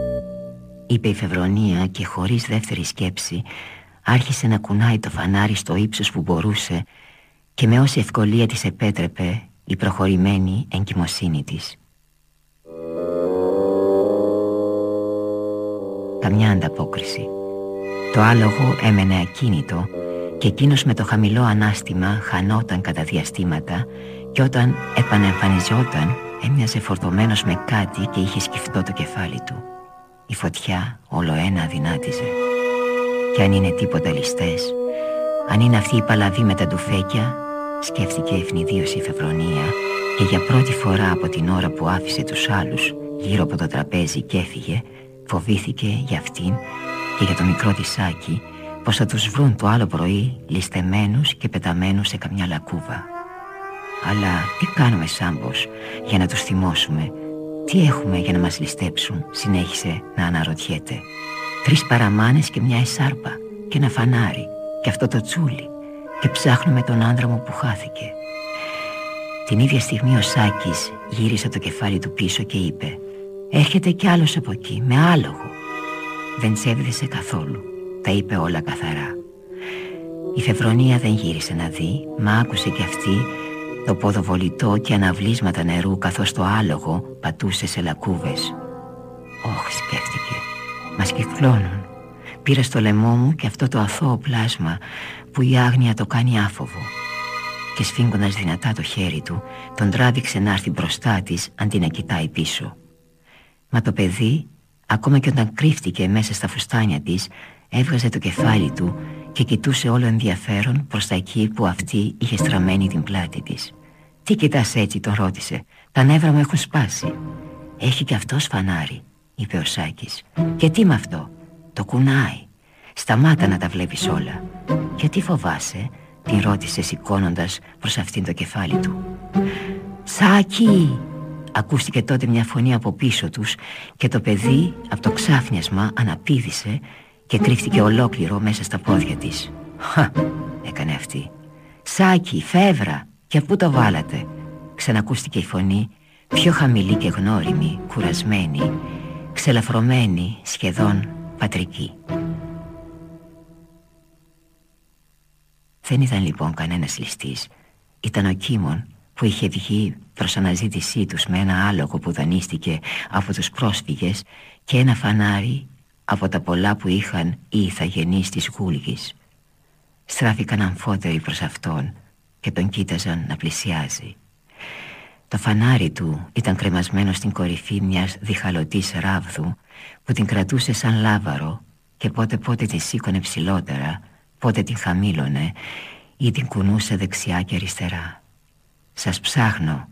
Είπε η Φευρονία και χωρίς δεύτερη σκέψη Άρχισε να κουνάει το φανάρι στο ύψος που μπορούσε Και με όση ευκολία της επέτρεπε Η προχωρημένη εγκυμοσύνη της καμιά ανταπόκριση. Το άλογο έμενε ακίνητο και εκείνος με το χαμηλό ανάστημα χανόταν κατά διαστήματα και όταν επανεμφανιζόταν έμοιαζε φορτωμένος με κάτι και είχε σκυφτό το κεφάλι του. Η φωτιά όλο ένα αδυνάτιζε. Και αν είναι τίποτα ληστές, αν είναι αυτή η παλαβή με τα ντουφέκια, σκέφτηκε ευνηδίως η Φευρονία και για πρώτη φορά από την ώρα που άφησε τους άλλους γύρω από το τραπέζι και έφυγε, Φοβήθηκε για αυτήν και για το μικρό της σάκι πως θα τους βρουν το άλλο πρωί ληστεμένους και πεταμένους σε καμιά λακκούβα. Αλλά τι κάνουμε σάμπος για να τους θυμώσουμε, τι έχουμε για να μας ληστέψουν, συνέχισε να αναρωτιέται. Τρεις παραμάνες και μια εσάρπα και ένα φανάρι και αυτό το τσούλι και ψάχνουμε τον άντρα μου που χάθηκε. Την ίδια στιγμή ο Σάκης γύρισε το κεφάλι του πίσω και είπε «Έρχεται κι άλλος από εκεί, με άλογο». Δεν τσέβδησε καθόλου, τα είπε όλα καθαρά. Η Φεβρονία δεν γύρισε να δει, μα άκουσε κι αυτή το ποδοβολητό και αναβλίσματα νερού καθώς το άλογο πατούσε σε λακκούβες. «Όχ», σκέφτηκε, «μας κυκλώνουν». Πήρα στο λαιμό μου και αυτό το αθώο πλάσμα που η άγνοια το κάνει άφοβο και σφίγγοντας δυνατά το χέρι του τον τράβηξε να έρθει μπροστά της αντί να κοιτάει πίσω. Μα το παιδί, ακόμα και όταν κρύφτηκε μέσα στα φουστάνια της, έβγαζε το κεφάλι του και κοιτούσε όλο ενδιαφέρον προς τα εκεί που αυτή είχε στραμμένη την πλάτη της. «Τι κοιτάς έτσι» τον ρώτησε. «Τα νεύρα μου έχουν σπάσει». «Έχει και αυτός φανάρι» είπε ο Σάκης. «Και τι με αυτό» Το κουνάει Σταμάτα να τα βλέπεις όλα Γιατί φοβάσαι Την ρώτησε σηκώνοντας προς αυτήν το κεφάλι του Σάκη Ακούστηκε τότε μια φωνή από πίσω τους Και το παιδί από το ξάφνιασμα αναπήδησε Και κρύφτηκε ολόκληρο μέσα στα πόδια της Χα έκανε αυτή Σάκη φεύρα Και πού το βάλατε; Ξανακούστηκε η φωνή Πιο χαμηλή και γνώριμη Κουρασμένη Ξελαφρωμένη σχεδόν πατρική. Δεν ήταν λοιπόν κανένας ληστής. Ήταν ο Κίμων που είχε βγει προς αναζήτησή τους με ένα άλογο που δανείστηκε από τους πρόσφυγες και ένα φανάρι από τα πολλά που είχαν οι ηθαγενείς της Γούλγης. Στράφηκαν αμφότεροι προς αυτόν και τον κοίταζαν να πλησιάζει. Το φανάρι του ήταν κρεμασμένο στην κορυφή μιας διχαλωτής ράβδου που την κρατούσε σαν λάβαρο και πότε πότε τη σήκωνε ψηλότερα, πότε την χαμήλωνε ή την κουνούσε δεξιά και αριστερά. «Σας ψάχνω»,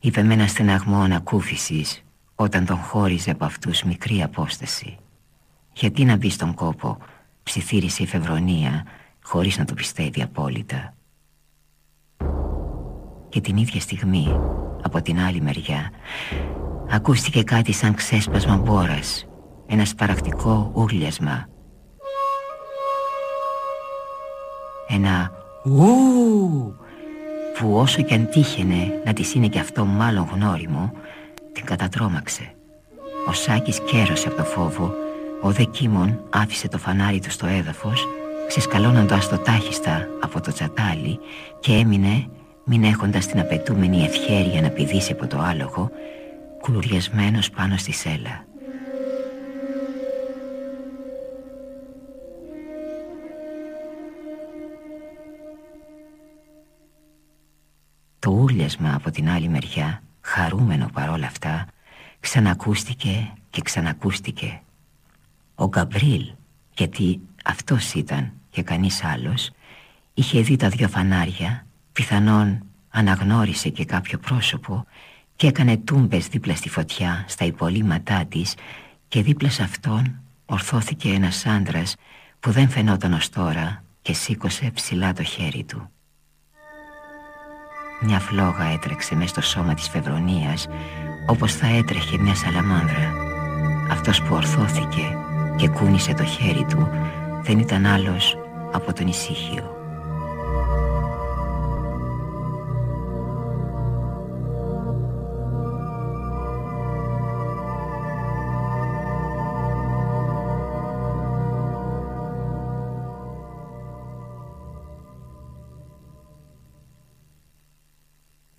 είπε με ένα στεναγμό ανακούφισης όταν τον χώριζε από αυτούς μικρή απόσταση. «Γιατί να μπει στον κόπο», ψιθύρισε η Φεβρονία χωρίς να το πιστεύει απόλυτα. Και την ίδια στιγμή, από την άλλη μεριά, ακούστηκε κάτι σαν ξέσπασμα μπόρας, ένας σπαρακτικό ούρλιασμα. Ένα ου που όσο κι αν τύχαινε να της είναι και αυτό μάλλον γνώριμο, την κατατρώμαξε. Ο Σάκης κέρωσε από το φόβο, ο δε Κίμων άφησε το φανάρι του στο έδαφος, ξεσκαλώνοντας το τάχιστα από το τσατάλι και έμεινε μην έχοντας την απαιτούμενη ευχέρεια να πηδήσει από το άλογο, κουλουριασμένος πάνω στη σέλα. Το ούρλιασμα από την άλλη μεριά, χαρούμενο παρόλα αυτά, ξανακούστηκε και ξανακούστηκε. Ο Γκαμπρίλ, γιατί αυτός ήταν και κανείς άλλος, είχε δει τα δυο φανάρια Πιθανόν αναγνώρισε και κάποιο πρόσωπο και έκανε τούμπες δίπλα στη φωτιά στα υπολείμματά της και δίπλα σε αυτόν ορθώθηκε ένας άντρας που δεν φαινόταν ως τώρα και σήκωσε ψηλά το χέρι του. Μια φλόγα έτρεξε μες στο σώμα της Φεβρονίας όπως θα έτρεχε μια σαλαμάνδρα. Αυτός που ορθώθηκε και κούνησε το χέρι του δεν ήταν άλλος από τον ησύχιο.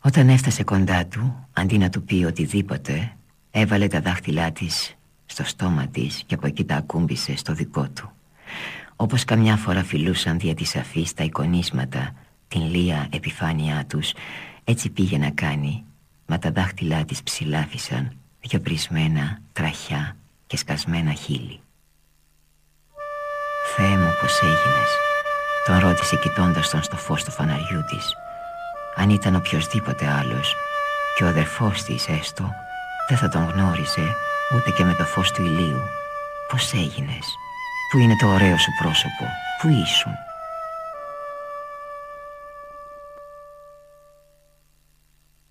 Όταν έφτασε κοντά του, αντί να του πει οτιδήποτε, έβαλε τα δάχτυλά της στο στόμα της και από εκεί τα ακούμπησε στο δικό του. Όπως καμιά φορά φιλούσαν δια της αφής τα εικονίσματα, την λία επιφάνειά τους, έτσι πήγε να κάνει, μα τα δάχτυλά της ψηλάφισαν, δυο πρισμένα, τραχιά και σκασμένα χείλη. «Θεέ μου πως έγινες», τον ρώτησε κοιτώντας τον στο φως του φαναριού της αν ήταν οποιοδήποτε άλλος και ο αδερφός της έστω δεν θα τον γνώριζε ούτε και με το φως του ηλίου. Πώς έγινες; Πού είναι το ωραίο σου πρόσωπο; Πού ήσουν;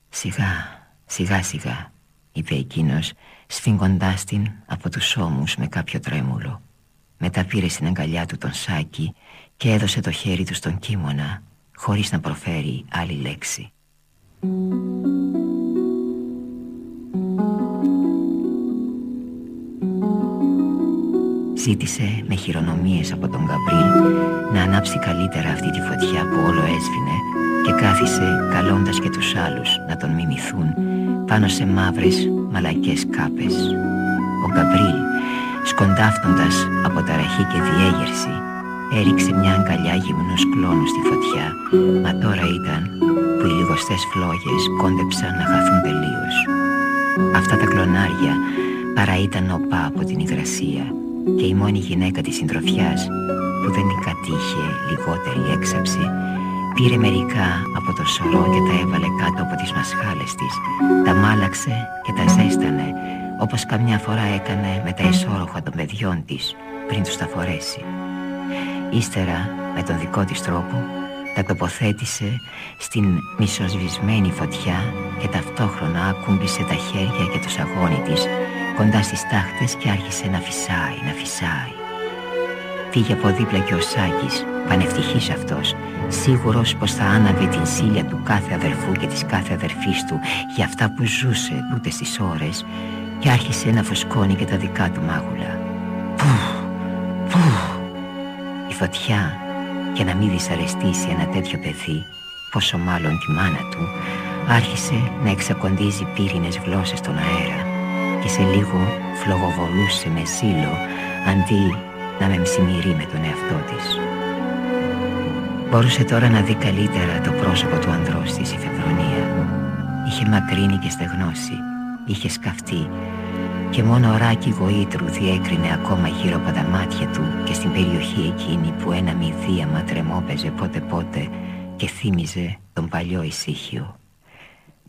Σιγά, σιγά σιγά είπε εκείνος σφίγγοντάς την από τους ώμους με κάποιο τρέμουλο. Μετά πήρε στην αγκαλιά του τον σάκι και έδωσε το χέρι του στον κίμωνα χωρίς να προφέρει άλλη λέξη. Ζήτησε με χειρονομίες από τον Γκαμπρίλ να ανάψει καλύτερα αυτή τη φωτιά που όλο έσβηνε και κάθισε καλώντας και τους άλλους να τον μιμηθούν πάνω σε μαύρες μαλακές κάπες. Ο Γκαμπρίλ, σκοντάφτοντας από ταραχή και διέγερση, έριξε μια αγκαλιά γυμνούς κλόνους στη φωτιά, μα τώρα ήταν που οι λιγοστές φλόγες κόντεψαν να χαθούν τελείως. Αυτά τα κλονάρια παρά ήταν οπά από την υγρασία και η μόνη γυναίκα της συντροφιάς που δεν την κατήχε λιγότερη έξαψη πήρε μερικά από το σωρό και τα έβαλε κάτω από τις μασχάλες της τα μάλαξε και τα ζέστανε όπως καμιά φορά έκανε με τα ισόρροχα των παιδιών της πριν τους τα φορέσει Ύστερα με τον δικό της τρόπο τα τοποθέτησε στην μισοσβησμένη φωτιά και ταυτόχρονα ακούμπησε τα χέρια και το σαγόνι της κοντά στις τάχτες και άρχισε να φυσάει, να φυσάει. Φύγε από δίπλα και ο Σάκης, πανευτυχής αυτός, σίγουρος πως θα άναβε την σύλλια του κάθε αδερφού και της κάθε αδερφής του για αυτά που ζούσε τούτες τις ώρες και άρχισε να φουσκώνει και τα δικά του μάγουλα. Πουφ, πουφ. Η φωτιά, για να μην δυσαρεστήσει ένα τέτοιο παιδί, πόσο μάλλον τη μάνα του, άρχισε να εξακοντίζει πύρινες γλώσσες στον αέρα και σε λίγο φλογοβολούσε με ζήλο αντί να με μσημυρεί με τον εαυτό της. Μπορούσε τώρα να δει καλύτερα το πρόσωπο του ανδρός της η Φεβρονία. Είχε μακρύνει και στεγνώσει, είχε σκαφτεί και μόνο ωράκι γοήτρου διέκρινε ακόμα γύρω από τα μάτια του και στην περιοχή εκείνη που ένα μηδίαμα τρεμόπαιζε πότε πότε και θύμιζε τον παλιό ησύχιο.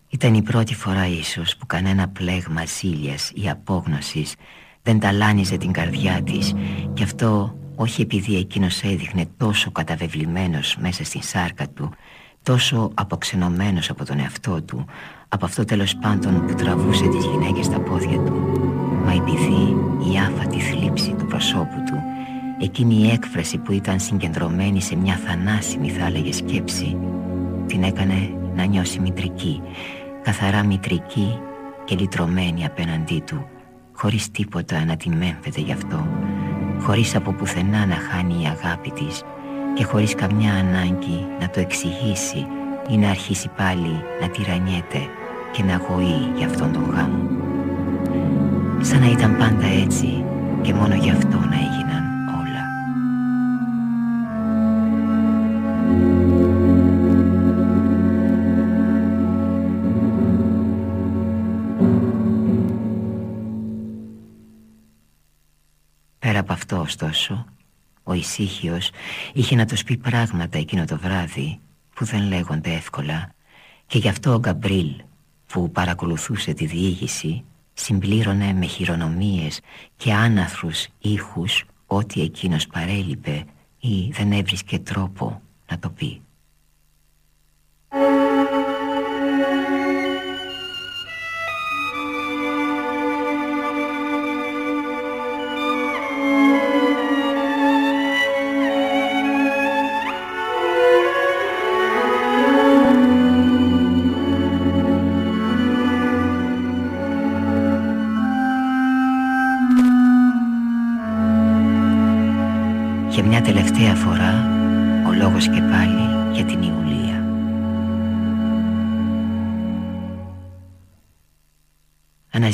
Ήταν η πρώτη φορά ίσως που κανένα πλέγμα ζήλιας ή απόγνωσης δεν ταλάνιζε την καρδιά της και αυτό όχι επειδή εκείνος έδειχνε τόσο καταβεβλημένος μέσα στην σάρκα του τόσο αποξενωμένος από τον εαυτό του από αυτό τέλος πάντων που τραβούσε τις γυναίκες στα πόδια του μα επειδή η άφατη θλίψη του προσώπου του εκείνη η έκφραση που ήταν συγκεντρωμένη σε μια θανάσιμη θα έλεγε σκέψη την έκανε να νιώσει μητρική καθαρά μητρική και λυτρωμένη απέναντί του χωρίς τίποτα να τη μέμφεται γι' αυτό χωρίς από πουθενά να χάνει η αγάπη της και χωρίς καμιά ανάγκη να το εξηγήσει ή να αρχίσει πάλι να τυραννιέται και να αγωεί για αυτόν τον γάμο. Σαν να ήταν πάντα έτσι και μόνο γι' αυτό να έγιναν όλα. Πέρα από αυτό ωστόσο, ο ησύχιος είχε να τους πει πράγματα εκείνο το βράδυ που δεν λέγονται εύκολα και γι' αυτό ο Γκαμπρίλ που παρακολουθούσε τη διήγηση συμπλήρωνε με χειρονομίες και άναθρους ήχους ό,τι εκείνος παρέλειπε ή δεν έβρισκε τρόπο να το πει.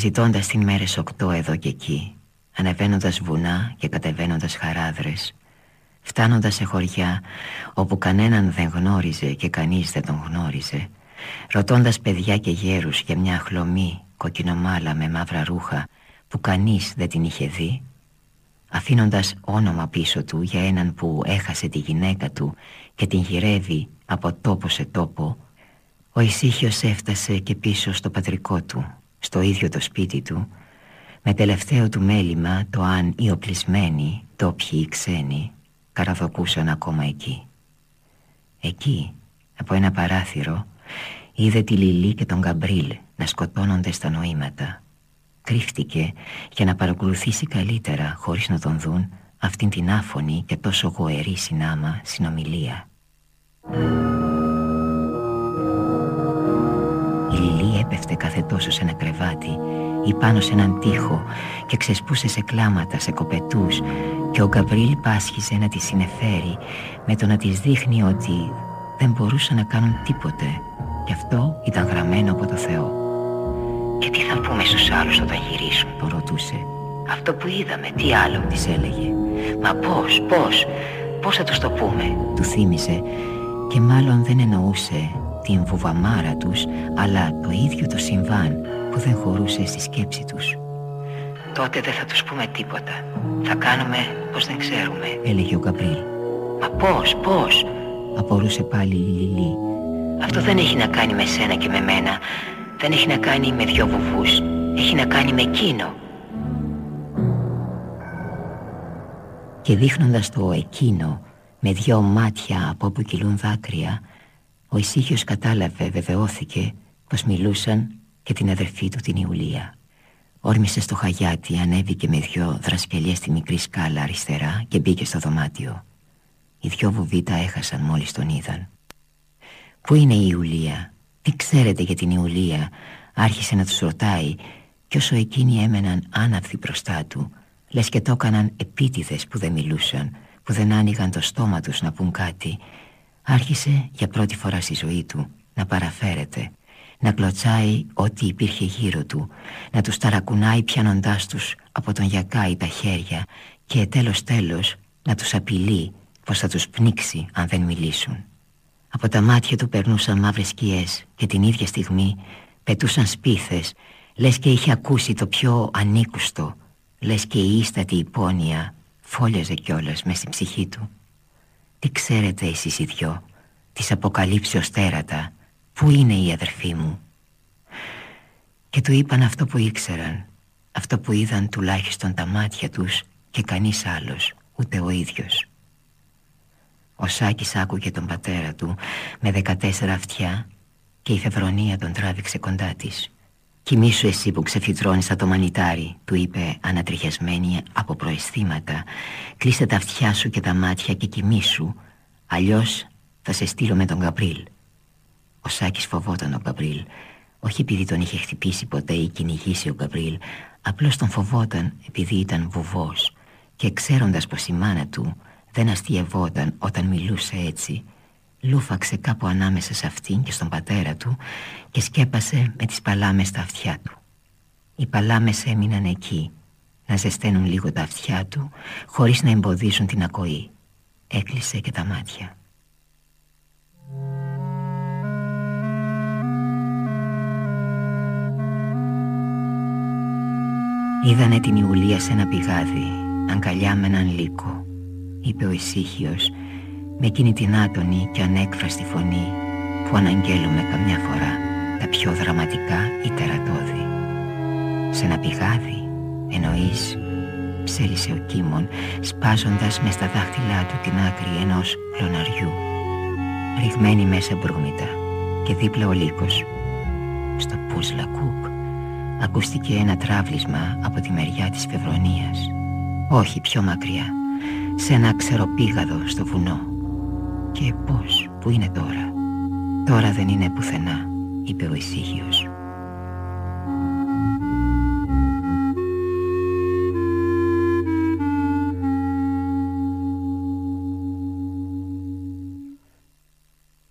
Αναζητώντας την μέρες οκτώ εδώ και εκεί Ανεβαίνοντας βουνά και κατεβαίνοντας χαράδρες Φτάνοντας σε χωριά όπου κανέναν δεν γνώριζε και κανείς δεν τον γνώριζε Ρωτώντας παιδιά και γέρους για μια χλωμή κοκκινομάλα με μαύρα ρούχα Που κανείς δεν την είχε δει Αφήνοντας όνομα πίσω του για έναν που έχασε τη γυναίκα του Και την γυρεύει από τόπο σε τόπο Ο ησύχιος έφτασε και πίσω στο πατρικό του στο ίδιο το σπίτι του με τελευταίο του μέλημα το αν οι οπλισμένοι, τόπιοι ή ξένοι καραδοκούσαν ακόμα εκεί. Εκεί, από ένα παράθυρο, είδε τη Λιλή και τον Γκαμπρίλ να σκοτώνονται στα νοήματα. Κρύφτηκε για να παρακολουθήσει καλύτερα, χωρίς να τον δουν, αυτήν την άφωνη και τόσο γοερή συνάμα συνομιλία. Κάθε τόσο σε ένα κρεβάτι ή πάνω σε έναν τοίχο και ξεσπούσε σε κλάματα, σε κοπετούς και ο Γκαμπρίλ πάσχιζε να τη συνεφέρει με το να της δείχνει ότι δεν μπορούσαν να κάνουν τίποτε και αυτό ήταν γραμμένο από το Θεό. «Και τι θα πούμε στους άλλους όταν γυρίσουν» το ρωτούσε. «Αυτό που είδαμε, τι άλλο» της έλεγε. «Μα πώς, πώς, πώς θα τους το πούμε» του θύμισε και μάλλον δεν εννοούσε την βουβαμάρα τους αλλά το ίδιο το συμβάν που δεν χωρούσε στη σκέψη τους. «Τότε δεν θα τους πούμε τίποτα. Θα κάνουμε πως δεν ξέρουμε», έλεγε ο Γκαμπρίλ. «Μα πώς, πώς», απορούσε πάλι η Λιλή. «Αυτό δεν έχει να κάνει με σένα και με μένα. Δεν έχει να κάνει με δυο βουβούς. Έχει να κάνει με εκείνο». Και δείχνοντας το εκείνο με δυο μάτια από όπου κυλούν δάκρυα, ο Ισύχιος κατάλαβε, βεβαιώθηκε πως μιλούσαν και την αδερφή του την Ιουλία. Όρμησε στο χαγιάτι, ανέβηκε με δυο δρασκελιές στη μικρή σκάλα αριστερά και μπήκε στο δωμάτιο. Οι δυο βουβίτα έχασαν μόλις τον είδαν. «Πού είναι η Ιουλία, τι ξέρετε για την Ιουλία» άρχισε να τους ρωτάει κι όσο εκείνοι έμεναν άναυδοι μπροστά του λες και το έκαναν επίτηδες που δεν μιλούσαν που δεν άνοιγαν το στόμα τους να πούν κάτι άρχισε για πρώτη φορά στη ζωή του να παραφέρεται να κλωτσάει ό,τι υπήρχε γύρω του, να τους ταρακουνάει πιάνοντάς τους από τον γιακάι τα χέρια και τέλος τέλος να τους απειλεί πως θα τους πνίξει αν δεν μιλήσουν. Από τα μάτια του περνούσαν μαύρες σκιές και την ίδια στιγμή πετούσαν σπίθες, λες και είχε ακούσει το πιο ανήκουστο, λες και η ίστατη υπόνοια φόλιαζε κιόλας μες στην ψυχή του. Τι ξέρετε εσείς οι δυο, της αποκαλύψεως τέρατα, Πού είναι η αδερφή μου; Και του είπαν αυτό που ήξεραν Αυτό που είδαν τουλάχιστον τα μάτια τους Και κανείς άλλος Ούτε ο ίδιος. Ο Σάκης άκουγε τον πατέρα του Με δεκατέσσερα αυτιά Και η Φεβρονία τον τράβηξε κοντά της «Κοιμήσου εσύ που ξεφυτρώνεις το μανιτάρι» του είπε ανατριχιασμένη από προαισθήματα. «Κλείστε τα αυτιά σου και τα μάτια και κοιμήσου Αλλιώς θα σε στείλω με τον Καπρίλ» Ο Σάκης φοβόταν ο Γκαμπρίλ Όχι επειδή τον είχε χτυπήσει ποτέ ή κυνηγήσει ο Γκαμπρίλ Απλώς τον φοβόταν επειδή ήταν βουβός Και ξέροντας πως η μάνα του δεν αστειευόταν όταν μιλούσε έτσι Λούφαξε κάπου ανάμεσα σε αυτήν και στον πατέρα του Και σκέπασε με τις παλάμες τα αυτιά του. Οι παλάμες έμειναν εκεί Να ζεσταίνουν λίγο τα αυτιά του Χωρίς να εμποδίσουν την ακοή. Έκλεισε και τα μάτια. Είδανε την Ιουλία σε ένα πηγάδι, αγκαλιά με έναν λύκο, είπε ο ησύχιος, με εκείνη την άτονη και ανέκφραστη φωνή που αναγγέλουμε καμιά φορά τα πιο δραματικά ή τερατώδη. Σε ένα πηγάδι, εννοείς, ψέλισε ο Κίμων, σπάζοντας μες στα δάχτυλά του την άκρη ενός κλωναριού, ρηγμένη μέσα μπρούμητα και δίπλα ο λύκος, στο πούσλα κουκ Ακούστηκε ένα τράβλισμα από τη μεριά της Φευρονίας Όχι πιο μακριά Σε ένα ξεροπήγαδο στο βουνό Και πώς, που είναι τώρα. Τώρα δεν είναι πουθενά Είπε ο ησύχιος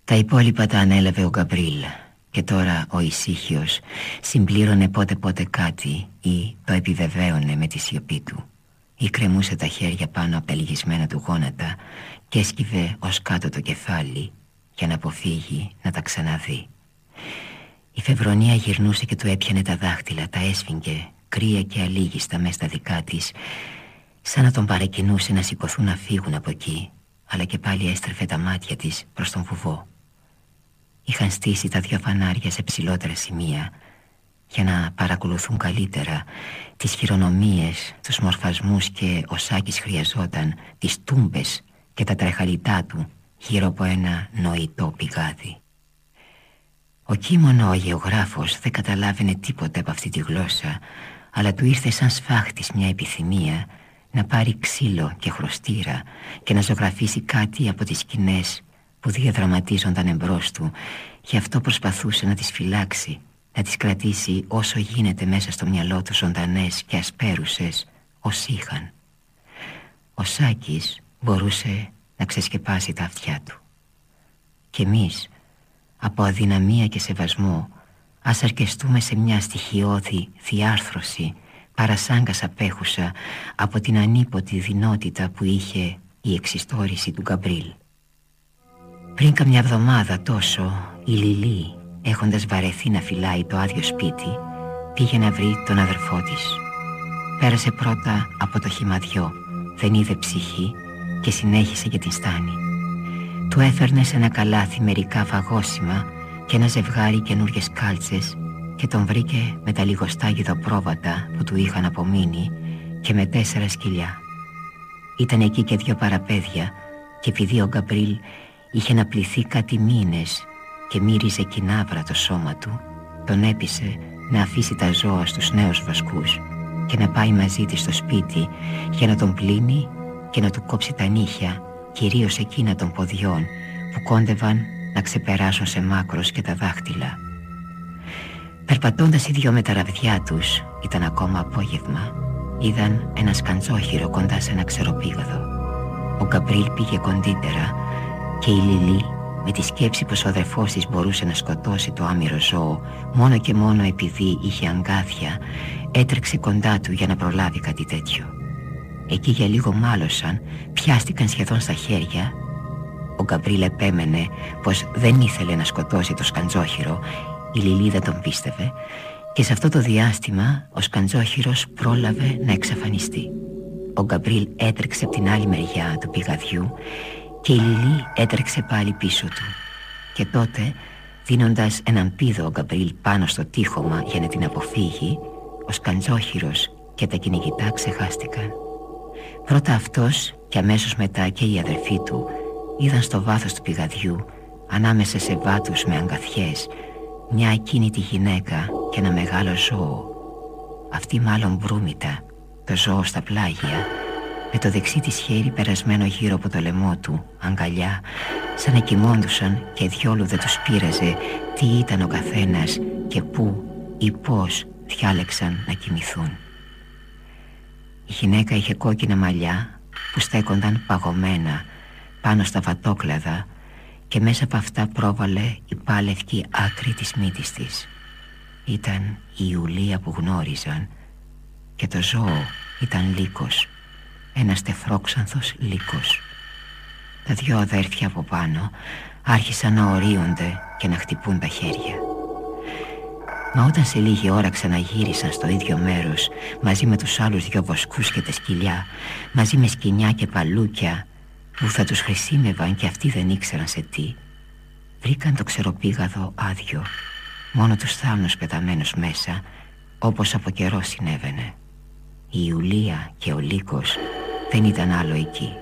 Τα υπόλοιπα τα ανέλαβε ο Γκαμπρίλ και τώρα ο ησύχιος συμπλήρωνε πότε πότε κάτι ή το επιβεβαίωνε με τη σιωπή του ή κρεμούσε τα χέρια πάνω από τα λυγισμένα του γόνατα και έσκυβε ως κάτω το κεφάλι για να αποφύγει να τα ξαναδεί. Η Φεβρονία γυρνούσε και του έπιανε τα δάχτυλα, τα έσφιγγε, κρύα και αλήγιστα μέσα στα δικά της, σαν να τον παρεκκινούσε να σηκωθούν να φύγουν από εκεί, αλλά και πάλι έστρεφε τα μάτια της προς τον βουβό. Είχαν στήσει τα δυο φανάρια σε ψηλότερα σημεία για να παρακολουθούν καλύτερα τις χειρονομίες, τους μορφασμούς και ο Σάκης χρειαζόταν τις τούμπες και τα τρεχαλιτά του γύρω από ένα νοητό πηγάδι. Ο Κίμωνο ο γεωγράφος δεν καταλάβαινε τίποτα από αυτή τη γλώσσα αλλά του ήρθε σαν σφάχτης μια επιθυμία να πάρει ξύλο και χρωστήρα και να ζωγραφίσει κάτι από τις σκηνές που διαδραματίζονταν εμπρός του Γι' αυτό προσπαθούσε να τις φυλάξει να τις κρατήσει όσο γίνεται μέσα στο μυαλό τους ζωντανές και ασπέρουσες ως είχαν. Ο Σάκης μπορούσε να ξεσκεπάσει τα αυτιά του. Και εμείς, από αδυναμία και σεβασμό, ας αρκεστούμε σε μια στοιχειώδη διάρθρωση παρασάγκας απέχουσα από την ανίποτη δυνότητα που είχε η εξιστόρηση του Γκαμπρίλ. Πριν καμιά εβδομάδα τόσο, η Λιλή, έχοντας βαρεθεί να φυλάει το άδειο σπίτι, πήγε να βρει τον αδερφό της. Πέρασε πρώτα από το χυμαδιό, δεν είδε ψυχή και συνέχισε για την στάνη. Του έφερνε σε ένα καλάθι μερικά φαγόσιμα και ένα ζευγάρι καινούριες κάλτσες και τον βρήκε με τα λιγοστά πρόβατα που του είχαν απομείνει και με τέσσερα σκυλιά. Ήταν εκεί και δύο παραπέδια και επειδή ο Γκαμπρίλ είχε αναπληθεί κάτι μήνες και μύριζε κοινάβρα το σώμα του, τον έπεισε να αφήσει τα ζώα στους νέους βασκούς και να πάει μαζί της στο σπίτι για να τον πλύνει και να του κόψει τα νύχια, κυρίως εκείνα των ποδιών που κόντευαν να ξεπεράσουν σε μάκρος και τα δάχτυλα. Περπατώντας οι δυο με τα ραβδιά τους, ήταν ακόμα απόγευμα, είδαν ένα σκαντζόχυρο κοντά σε ένα ξεροπήγαδο. Ο Γκαμπρίλ πήγε κοντύτερα και η Λιλή με τη σκέψη πως ο αδερφός της μπορούσε να σκοτώσει το άμυρο ζώο μόνο και μόνο επειδή είχε αγκάθια έτρεξε κοντά του για να προλάβει κάτι τέτοιο. Εκεί για λίγο μάλωσαν, πιάστηκαν σχεδόν στα χέρια. Ο Γκαμπρίλ επέμενε πως δεν ήθελε να σκοτώσει το σκαντζόχυρο η Λιλή δεν τον πίστευε και σε αυτό το διάστημα ο σκαντζόχυρος πρόλαβε να εξαφανιστεί. Ο Γκαμπρίλ έτρεξε από την άλλη μεριά του πηγαδιού και η Λιλή έτρεξε πάλι πίσω του. Και τότε, δίνοντας έναν πίδο ο Γκαμπρίλ πάνω στο τείχομα για να την αποφύγει, ο σκαντζόχυρος και τα κυνηγητά ξεχάστηκαν. Πρώτα αυτός και αμέσως μετά και οι αδερφοί του είδαν στο βάθος του πηγαδιού, ανάμεσα σε βάτους με αγκαθιές, μια ακίνητη γυναίκα και ένα μεγάλο ζώο. Αυτή μάλλον μπρούμητα, το ζώο στα πλάγια, με το δεξί της χέρι περασμένο γύρω από το λαιμό του, αγκαλιά, σαν να κοιμώντουσαν και διόλου δεν τους πείραζε τι ήταν ο καθένας και πού ή πώς διάλεξαν να κοιμηθούν. Η γυναίκα είχε κόκκινα μαλλιά που στέκονταν παγωμένα πάνω στα βατόκλαδα και μέσα από αυτά πρόβαλε η πάλευκη άκρη της μύτης της. Ήταν η Ιουλία που γνώριζαν και το ζώο ήταν λύκος, ένας τεφρόξανθος λύκος. Τα δυο αδέρφια από πάνω άρχισαν να ορίονται και να χτυπούν τα χέρια. Μα όταν σε λίγη ώρα ξαναγύρισαν στο ίδιο μέρος μαζί με τους άλλους δυο βοσκούς και τα σκυλιά, μαζί με σκηνιά και παλούκια που θα τους χρησιμεύαν και αυτοί δεν ήξεραν σε τι βρήκαν το ξεροπήγαδο άδειο μόνο τους θάμνους πεταμένους μέσα όπως από καιρό συνέβαινε η Ιουλία και ο Λύκος δεν ήταν άλλο εκεί.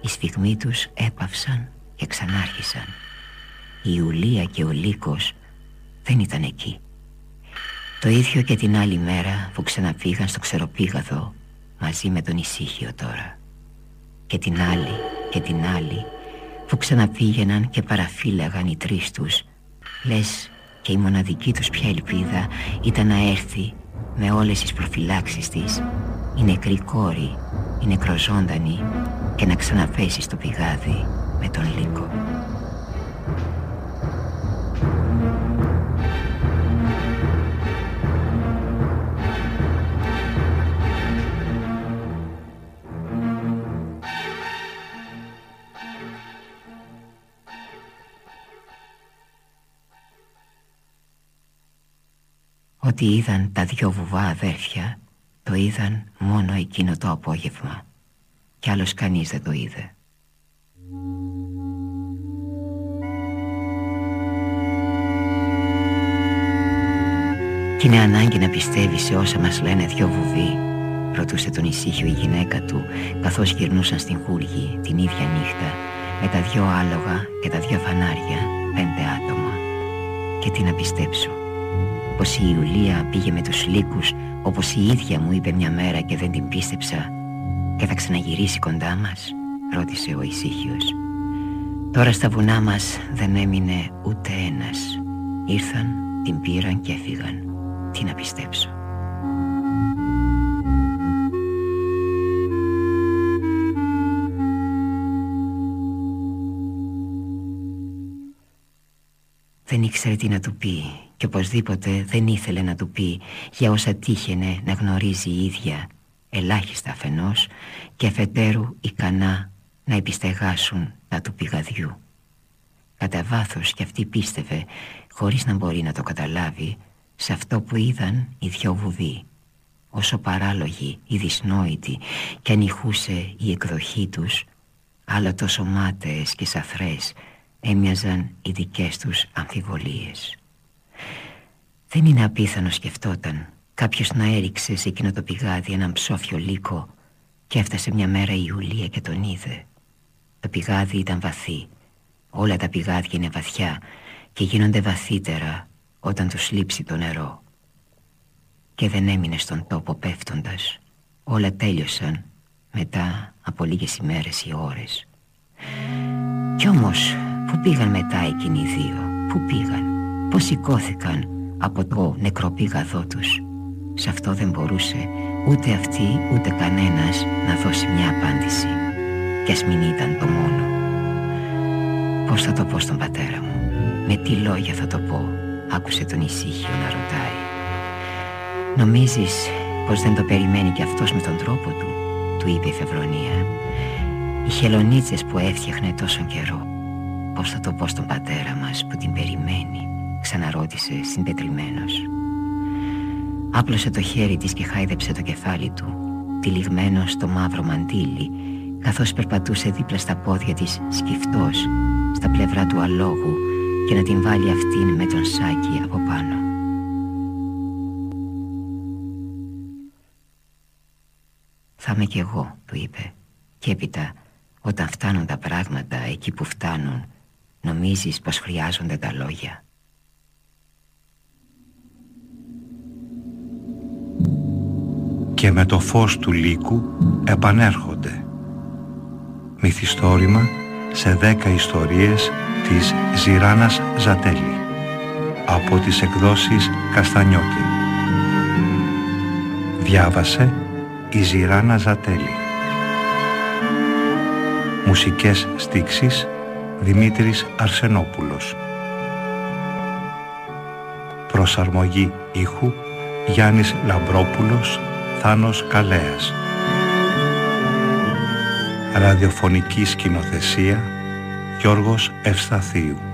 Οι σφιγμοί τους έπαυσαν και ξανάρχισαν. Η Ιουλία και ο Λύκος δεν ήταν εκεί. Το ίδιο και την άλλη μέρα που ξαναφύγαν στο ξεροπήγαδο μαζί με τον ησύχιο τώρα. Και την άλλη και την άλλη που ξαναπήγαιναν και παραφύλαγαν οι τρεις τους λες και η μοναδική τους πια ελπίδα ήταν να έρθει με όλες τις προφυλάξεις της η νεκρή κόρη, η νεκροζώντανη και να ξαναπέσει στο πηγάδι με τον λύκο. Ό,τι είδαν τα δυο βουβά αδέρφια Το είδαν μόνο εκείνο το απόγευμα. Κι άλλος κανείς δεν το είδε. Κι είναι ανάγκη να πιστεύεις σε όσα μας λένε δυο βουβοί Ρωτούσε τον ησύχιο η γυναίκα του Καθώς γυρνούσαν στην Χούργη την ίδια νύχτα Με τα δυο άλογα και τα δυο φανάρια Πέντε άτομα. Και τι να πιστέψω πως η Ιουλία πήγε με τους λύκους όπως η ίδια μου είπε μια μέρα και δεν την πίστεψα και θα ξαναγυρίσει κοντά μας ρώτησε ο ησύχιος Τώρα στα βουνά μας δεν έμεινε ούτε ένας Ήρθαν την πήραν και έφυγαν. Τι να πιστέψω. Δεν ήξερε τι να του πει και οπωσδήποτε δεν ήθελε να του πει για όσα τύχαινε να γνωρίζει η ίδια ελάχιστα αφενός και αφετέρου ικανά να επιστεγάσουν τα του πηγαδιού. Κατά βάθος κι αυτή πίστευε, χωρίς να μπορεί να το καταλάβει, σε αυτό που είδαν οι δυο βουδοί. Όσο παράλογοι ή δυσνόητοι και ανηχούσε η εκδοχή τους, άλλα τόσο μάταιες και σαφρές έμοιαζαν οι δικές τους αμφιβολίες. Δεν είναι απίθανο σκεφτόταν κάποιος να έριξε σε εκείνο το πηγάδι έναν ψόφιο λύκο και έφτασε μια μέρα η Ιουλία και τον είδε. Το πηγάδι ήταν βαθύ. Όλα τα πηγάδια είναι βαθιά και γίνονται βαθύτερα όταν τους λείψει το νερό. Και δεν έμεινε στον τόπο πέφτοντας. Όλα τέλειωσαν μετά από λίγες ημέρες ή ώρες. Κι όμως Πού πήγαν μετά εκείνοι οι δύο; Πού πήγαν; Πώς σηκώθηκαν από το νεκροπήγαδό τους. Σε αυτό δεν μπορούσε ούτε αυτή ούτε κανένας να δώσει μια απάντηση. Κι ας μην ήταν το μόνο. Πώς θα το πω στον πατέρα μου; Με τι λόγια θα το πω; Άκουσε τον ησύχιο να ρωτάει. Νομίζεις πως δεν το περιμένει κι αυτός με τον τρόπο του; Του είπε η Φευρονία. Οι χελονίτσες που έφτιαχνε τόσο καιρό. Πώς θα το πω στον πατέρα μας που την περιμένει; Ξαναρώτησε συντετριμένος Άπλωσε το χέρι της και χάιδεψε το κεφάλι του Τυλιγμένο στο μαύρο μαντίλι Καθώς περπατούσε δίπλα στα πόδια της σκυφτός Στα πλευρά του αλόγου Και να την βάλει αυτήν με τον σάκι από πάνω. Θα είμαι κι εγώ, του είπε Και έπειτα όταν φτάνουν τα πράγματα εκεί που φτάνουν Νομίζεις πως χρειάζονται τα λόγια Και με το φως του λύκου επανέρχονται. Μυθιστόρημα σε δέκα ιστορίες της Ζηράνας Ζατέλη από τις εκδόσεις Καστανιώτη. Διάβασε η Ζηράνα Ζατέλη. Μουσικές στίξεις Δημήτρης Αρσενόπουλος. Προσαρμογή ήχου Γιάννης Λαμπρόπουλος Θάνος Καλέας. Ραδιοφωνική σκηνοθεσία Γιώργος Ευσταθίου